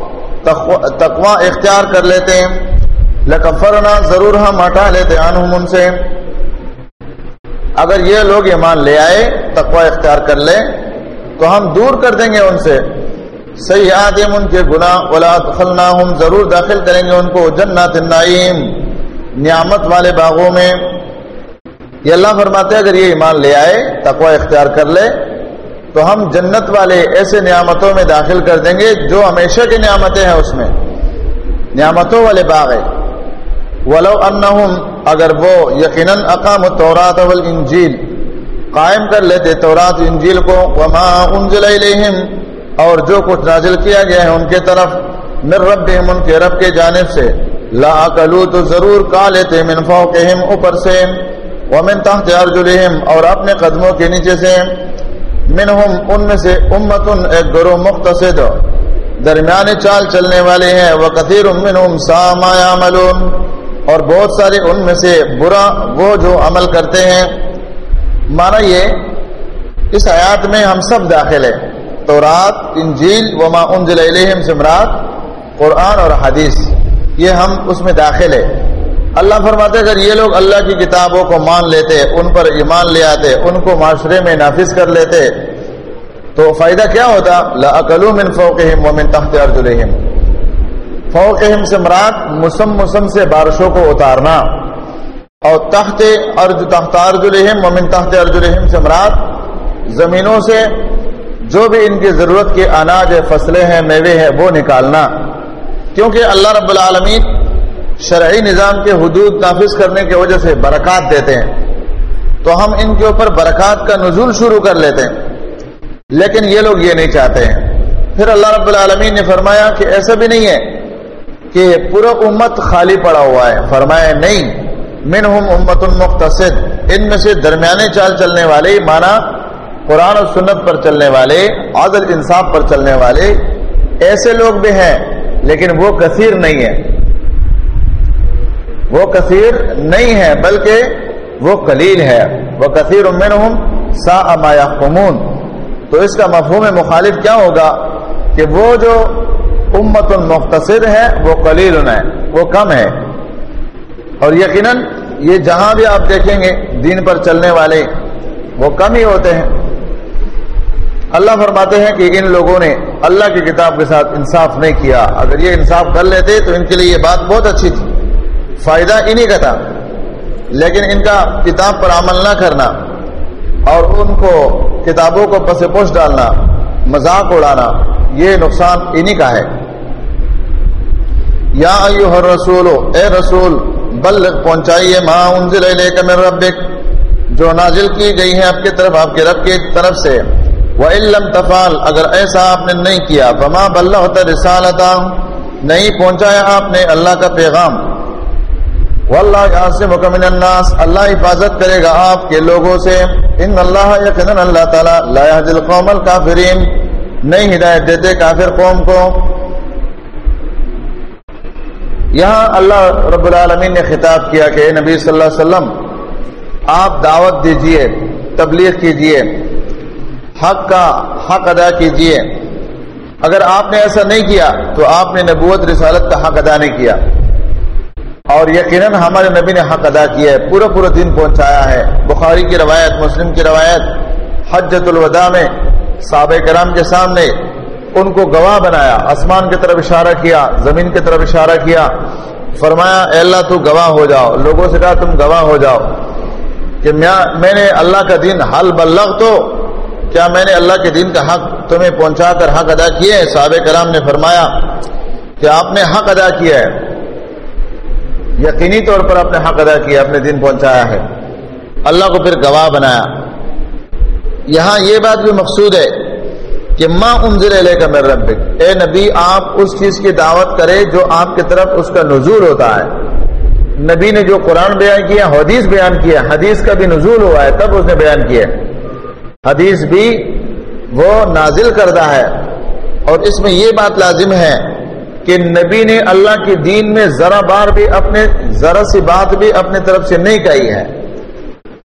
تقوا اختیار کر لیتے، لکفرنا، ضرور ہم ہٹا لیتے، عنہم ان سے۔ اگر یہ لوگ ایمان لے آئے تقوا اختیار کر لے، تو ہم دور کر دیں گے ان سے۔ صحیح ان کے گناہ اولاد خلنا ضرور داخل کریں گے ان کو جنات النعیم، نعمت والے باغوں میں۔ یہ اللہ فرماتے ہیں، اگر یہ ایمان لے آئے تقوا اختیار کر لے، تو ہم جنت والے ایسے نعمتوں میں داخل کر دیں گے جو ہمیشہ کی نعمتیں ہیں اس میں۔ نعمتوں والے باغ ہے ولو انہم اگر وہ یقیناً اقام التورات والانجیل قائم کر لیتے تورات انجیل کو، وما انزل الیہم اور جو کچھ نازل کیا گیا ہے ان کے طرف، من ربہم ان کے رب کے جانب سے، لا اکلو تو ضرور کا لیتے من فوقہم اوپر سے۔ ومن تحت ارجلہم اور اپنے قدموں کے نیچے سے منہم ان میں سے امتن ایک گروہ مختصد درمیانے چال چلنے والے ہیں وکثیر منہم ساما یعملون اور بہت سارے ان میں سے برا وہ جو عمل کرتے ہیں۔ مانا یہ، اس حیات میں ہم سب داخل ہیں۔ تو رات انجیل، وما انزل الیہم سمرات، قرآن اور حدیث، یہ ہم اس میں داخل ہے اللہ فرماتے اگر یہ لوگ اللہ کی کتابوں کو مان لیتے، ان پر ایمان لے آتے، ان کو معاشرے میں نافذ کر لیتے، تو فائدہ کیا ہوتا؟ لاقلو من فوقہم ومن تحت ارجلہم۔ فوقہم سے مراد مسم مسم سے بارشوں کو اتارنا۔ اور تحت ارج، تحت ارجلہم ومن تحت ارجلہم سے مراد زمینوں سے جو بھی ان کی ضرورت کے اناج فصلیں ہیں، میوے ہیں، وہ نکالنا۔ کیونکہ اللہ رب العالمین شرعی نظام کے حدود نافذ کرنے کی وجہ سے برکات دیتے ہیں۔ تو ہم ان کے اوپر برکات کا نزول شروع کر لیتے ہیں۔ لیکن یہ لوگ یہ نہیں چاہتے ہیں۔ پھر اللہ رب العالمین نے فرمایا کہ ایسا بھی نہیں ہے کہ پورا امت خالی پڑا ہوا ہے۔ فرمایا نہیں۔ منہم امت المختصد ان میں سے درمیانے چال چلنے والے مانا قرآن و سنت پر چلنے والے عادل انصاف پر چلنے والے، ایسے لوگ بھی ہیں، لیکن وہ کثیر نہیں ہے وہ کثیر نہیں ہے، بلکہ وہ قلیل ہے۔ وہ کثیر امن سا امایا تو اس کا مفہوم مخالف کیا ہوگا کہ وہ جو امت المختصر ہے، وہ قلیل ہے، وہ کم ہے۔ اور یقیناً یہ جہاں بھی آپ دیکھیں گے، دین پر چلنے والے وہ کم ہی ہوتے ہیں۔ اللہ فرماتے ہیں کہ ان لوگوں نے اللہ کی کتاب کے ساتھ انصاف نہیں کیا۔ اگر یہ انصاف کر لیتے تو ان کے لیے یہ بات بہت اچھی تھی۔ فائدہ انہی کا تھا۔ لیکن ان کا کتاب پر عمل نہ کرنا اور ان کو کتابوں کو پس پوش ڈالنا، مذاق اڑانا، یہ نقصان انہی کا ہے۔ یا ایوہ الرسول، اے رسول، بلغ پہنچائیے ما انزل الیک من ربک۔ جو نازل کی گئی ہے آپ کی طرف، آپ کے رب کی طرف سے۔ وَإِن لَمْ تَفَعَلْ، اگر ایسا آپ نے نہیں کیا، فَمَا بَلَّغْتَ رِسَالَتَا نہیں پہنچایا آپ نے اللہ کا پیغام۔ واللہ یعصمک من الناس، اللہ حفاظت کرے گا آپ کے لوگوں سے۔ ان اللہ یقینا اللہ تعالی لا يهدي القوم الكافرین نہیں ہدایت دیتے کافر قوم کو۔ یہاں اللہ رب العالمین نے خطاب کیا کہ نبی صلی اللہ علیہ وسلم، آپ دعوت دیجیے، تبلیغ کیجیے، حق کا حق ادا کیجیے۔ اگر آپ نے ایسا نہیں کیا تو آپ نے نبوت رسالت کا حق ادا نہیں کیا۔ اور یقیناً ہمارے نبی نے حق ادا کیا ہے، پورا پورا دن پہنچایا ہے۔ بخاری کی روایت، مسلم کی روایت حجت الوداع میں صحابہ کرام کے سامنے ان کو گواہ بنایا، آسمان کی طرف اشارہ کیا، زمین کی طرف اشارہ کیا، فرمایا، اے اللہ تو گواہ ہو جاؤ۔ لوگوں سے کہا، تم گواہ ہو جاؤ۔ کہ میں نے اللہ کا دین حل بلغ تو کیا میں نے اللہ کے دین کا حق تمہیں پہنچا کر حق ادا کیا ہے؟ صحابہ کرام نے فرمایا کہ آپ نے حق ادا کیا ہے۔ یقینی طور پر آپ نے حق ادا کیا، اپنے دین پہنچایا ہے۔ اللہ کو پھر گواہ بنایا۔ یہاں یہ بات بھی مقصود ہے کہ ماں انزل علیہ کا میرے رب اے نبی، آپ اس چیز کی دعوت کرے جو آپ کی طرف اس کا نزول ہوتا ہے۔ نبی نے جو قرآن بیان کیا، حدیث بیان کیا، حدیث کا بھی نزول ہوا ہے، تب اس نے بیان کیا۔ حدیث بھی وہ نازل کردہ ہے۔ اور اس میں یہ بات لازم ہے کہ نبی نے اللہ کے دین میں ذرا بار بھی اپنے، ذرا سی بات بھی اپنے طرف سے نہیں کہی ہے۔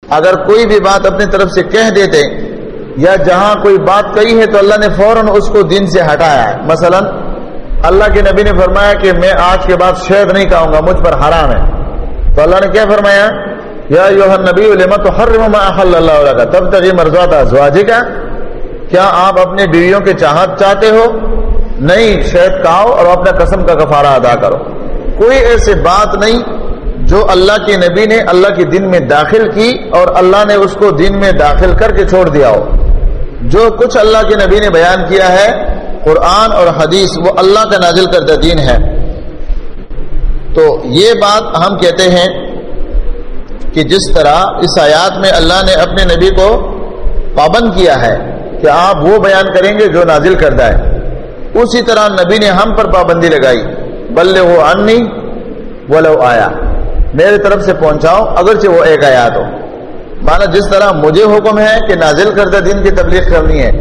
اگر کوئی بھی بات اپنی طرف سے کہہ دیتے یا جہاں کوئی بات کہی ہے تو اللہ نے فوراً اس کو دین سے ہٹایا۔ ہے مثلا، اللہ کے نبی نے فرمایا کہ میں آج کے بعد شہد نہیں کہوں گا، مجھ پر حرام ہے۔ تو اللہ نے کیا فرمایا؟ یا نبی علما تو ہر اللہ کا تب تک یہ مرضا تھا کا کیا آپ اپنی بیویوں کے چاہت چاہتے ہو؟ نہیں شہد کھاؤ اور اپنے قسم کا کفارہ ادا کرو۔ کوئی ایسی بات نہیں جو اللہ کے نبی نے اللہ کے دن میں داخل کی اور اللہ نے اس کو دن میں داخل کر کے چھوڑ دیا ہو۔ جو کچھ اللہ کے نبی نے بیان کیا ہے، قرآن اور حدیث، وہ اللہ کا نازل کردہ دین ہے۔ تو یہ بات ہم کہتے ہیں کہ جس طرح اس آیات میں اللہ نے اپنے نبی کو پابند کیا ہے کہ آپ وہ بیان کریں گے جو نازل کردہ ہے۔ اسی طرح نبی نے ہم پر پابندی لگائی۔ بلے وہ انی وہ آیا۔ میرے طرف سے پہنچاؤ، اگرچہ وہ ایک آیات ہو۔ مانا جس طرح مجھے حکم ہے کہ نازل کردہ دین کی تبلیغ کرنی ہے،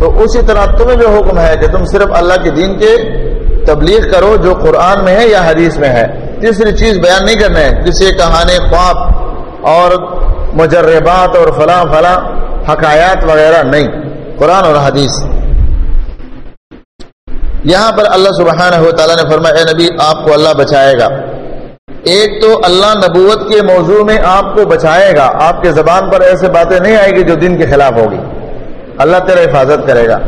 تو اسی طرح تمہیں جو حکم ہے کہ تم صرف اللہ کے دین کے تبلیغ کرو جو قرآن میں ہے یا حدیث میں ہے۔ تیسری چیز بیان نہیں کرنا ہے کسی کہانی خواب اور مجربات اور فلاں فلاں حکایات وغیرہ نہیں۔ قرآن اور حدیث۔ یہاں پر اللہ سبحانہ و تعالیٰ نے فرمایا، اے نبی، آپ کو اللہ بچائے گا۔ ایک تو اللہ نبوت کے موضوع میں آپ کو بچائے گا۔ آپ کے زبان پر ایسے باتیں نہیں آئے گی جو دن کے خلاف ہوگی۔ اللہ تیرا حفاظت کرے گا۔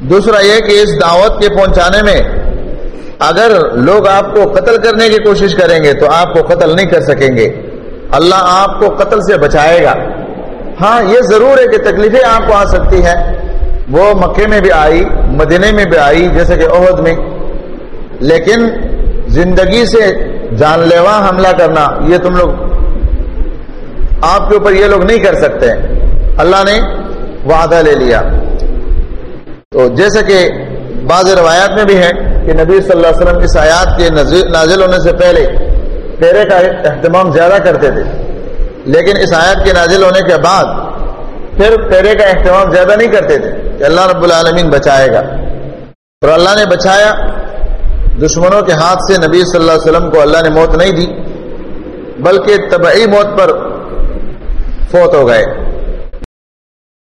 دوسرا یہ کہ اس دعوت کے پہنچانے میں اگر لوگ آپ کو قتل کرنے کی کوشش کریں گے تو آپ کو قتل نہیں کر سکیں گے۔ اللہ آپ کو قتل سے بچائے گا۔ ہاں یہ ضرور ہے کہ تکلیفیں آپ کو آ سکتی ہیں۔ وہ مکے میں بھی آئی۔ مدینے میں بھی آئی، جیسے کہ عہد میں۔ لیکن زندگی سے جان لیوا حملہ کرنا، یہ تم لوگ آپ کے اوپر یہ لوگ نہیں کر سکتے۔ اللہ نے وعدہ لے لیا۔ تو جیسے کہ بعض روایات میں بھی ہے کہ نبی صلی اللہ علیہ وسلم اس آیات کے نازل ہونے سے پہلے پیرے کا اہتمام زیادہ کرتے تھے۔ لیکن اس آیات کے نازل ہونے کے بعد پھر پیرے کا اہتمام زیادہ نہیں کرتے تھے۔ کہ اللہ رب العالمین بچائے گا۔ اور اللہ نے بچایا، دشمنوں کے ہاتھ سے نبی صلی اللہ علیہ وسلم کو اللہ نے موت نہیں دی، بلکہ طبعی موت پر فوت ہو گئے۔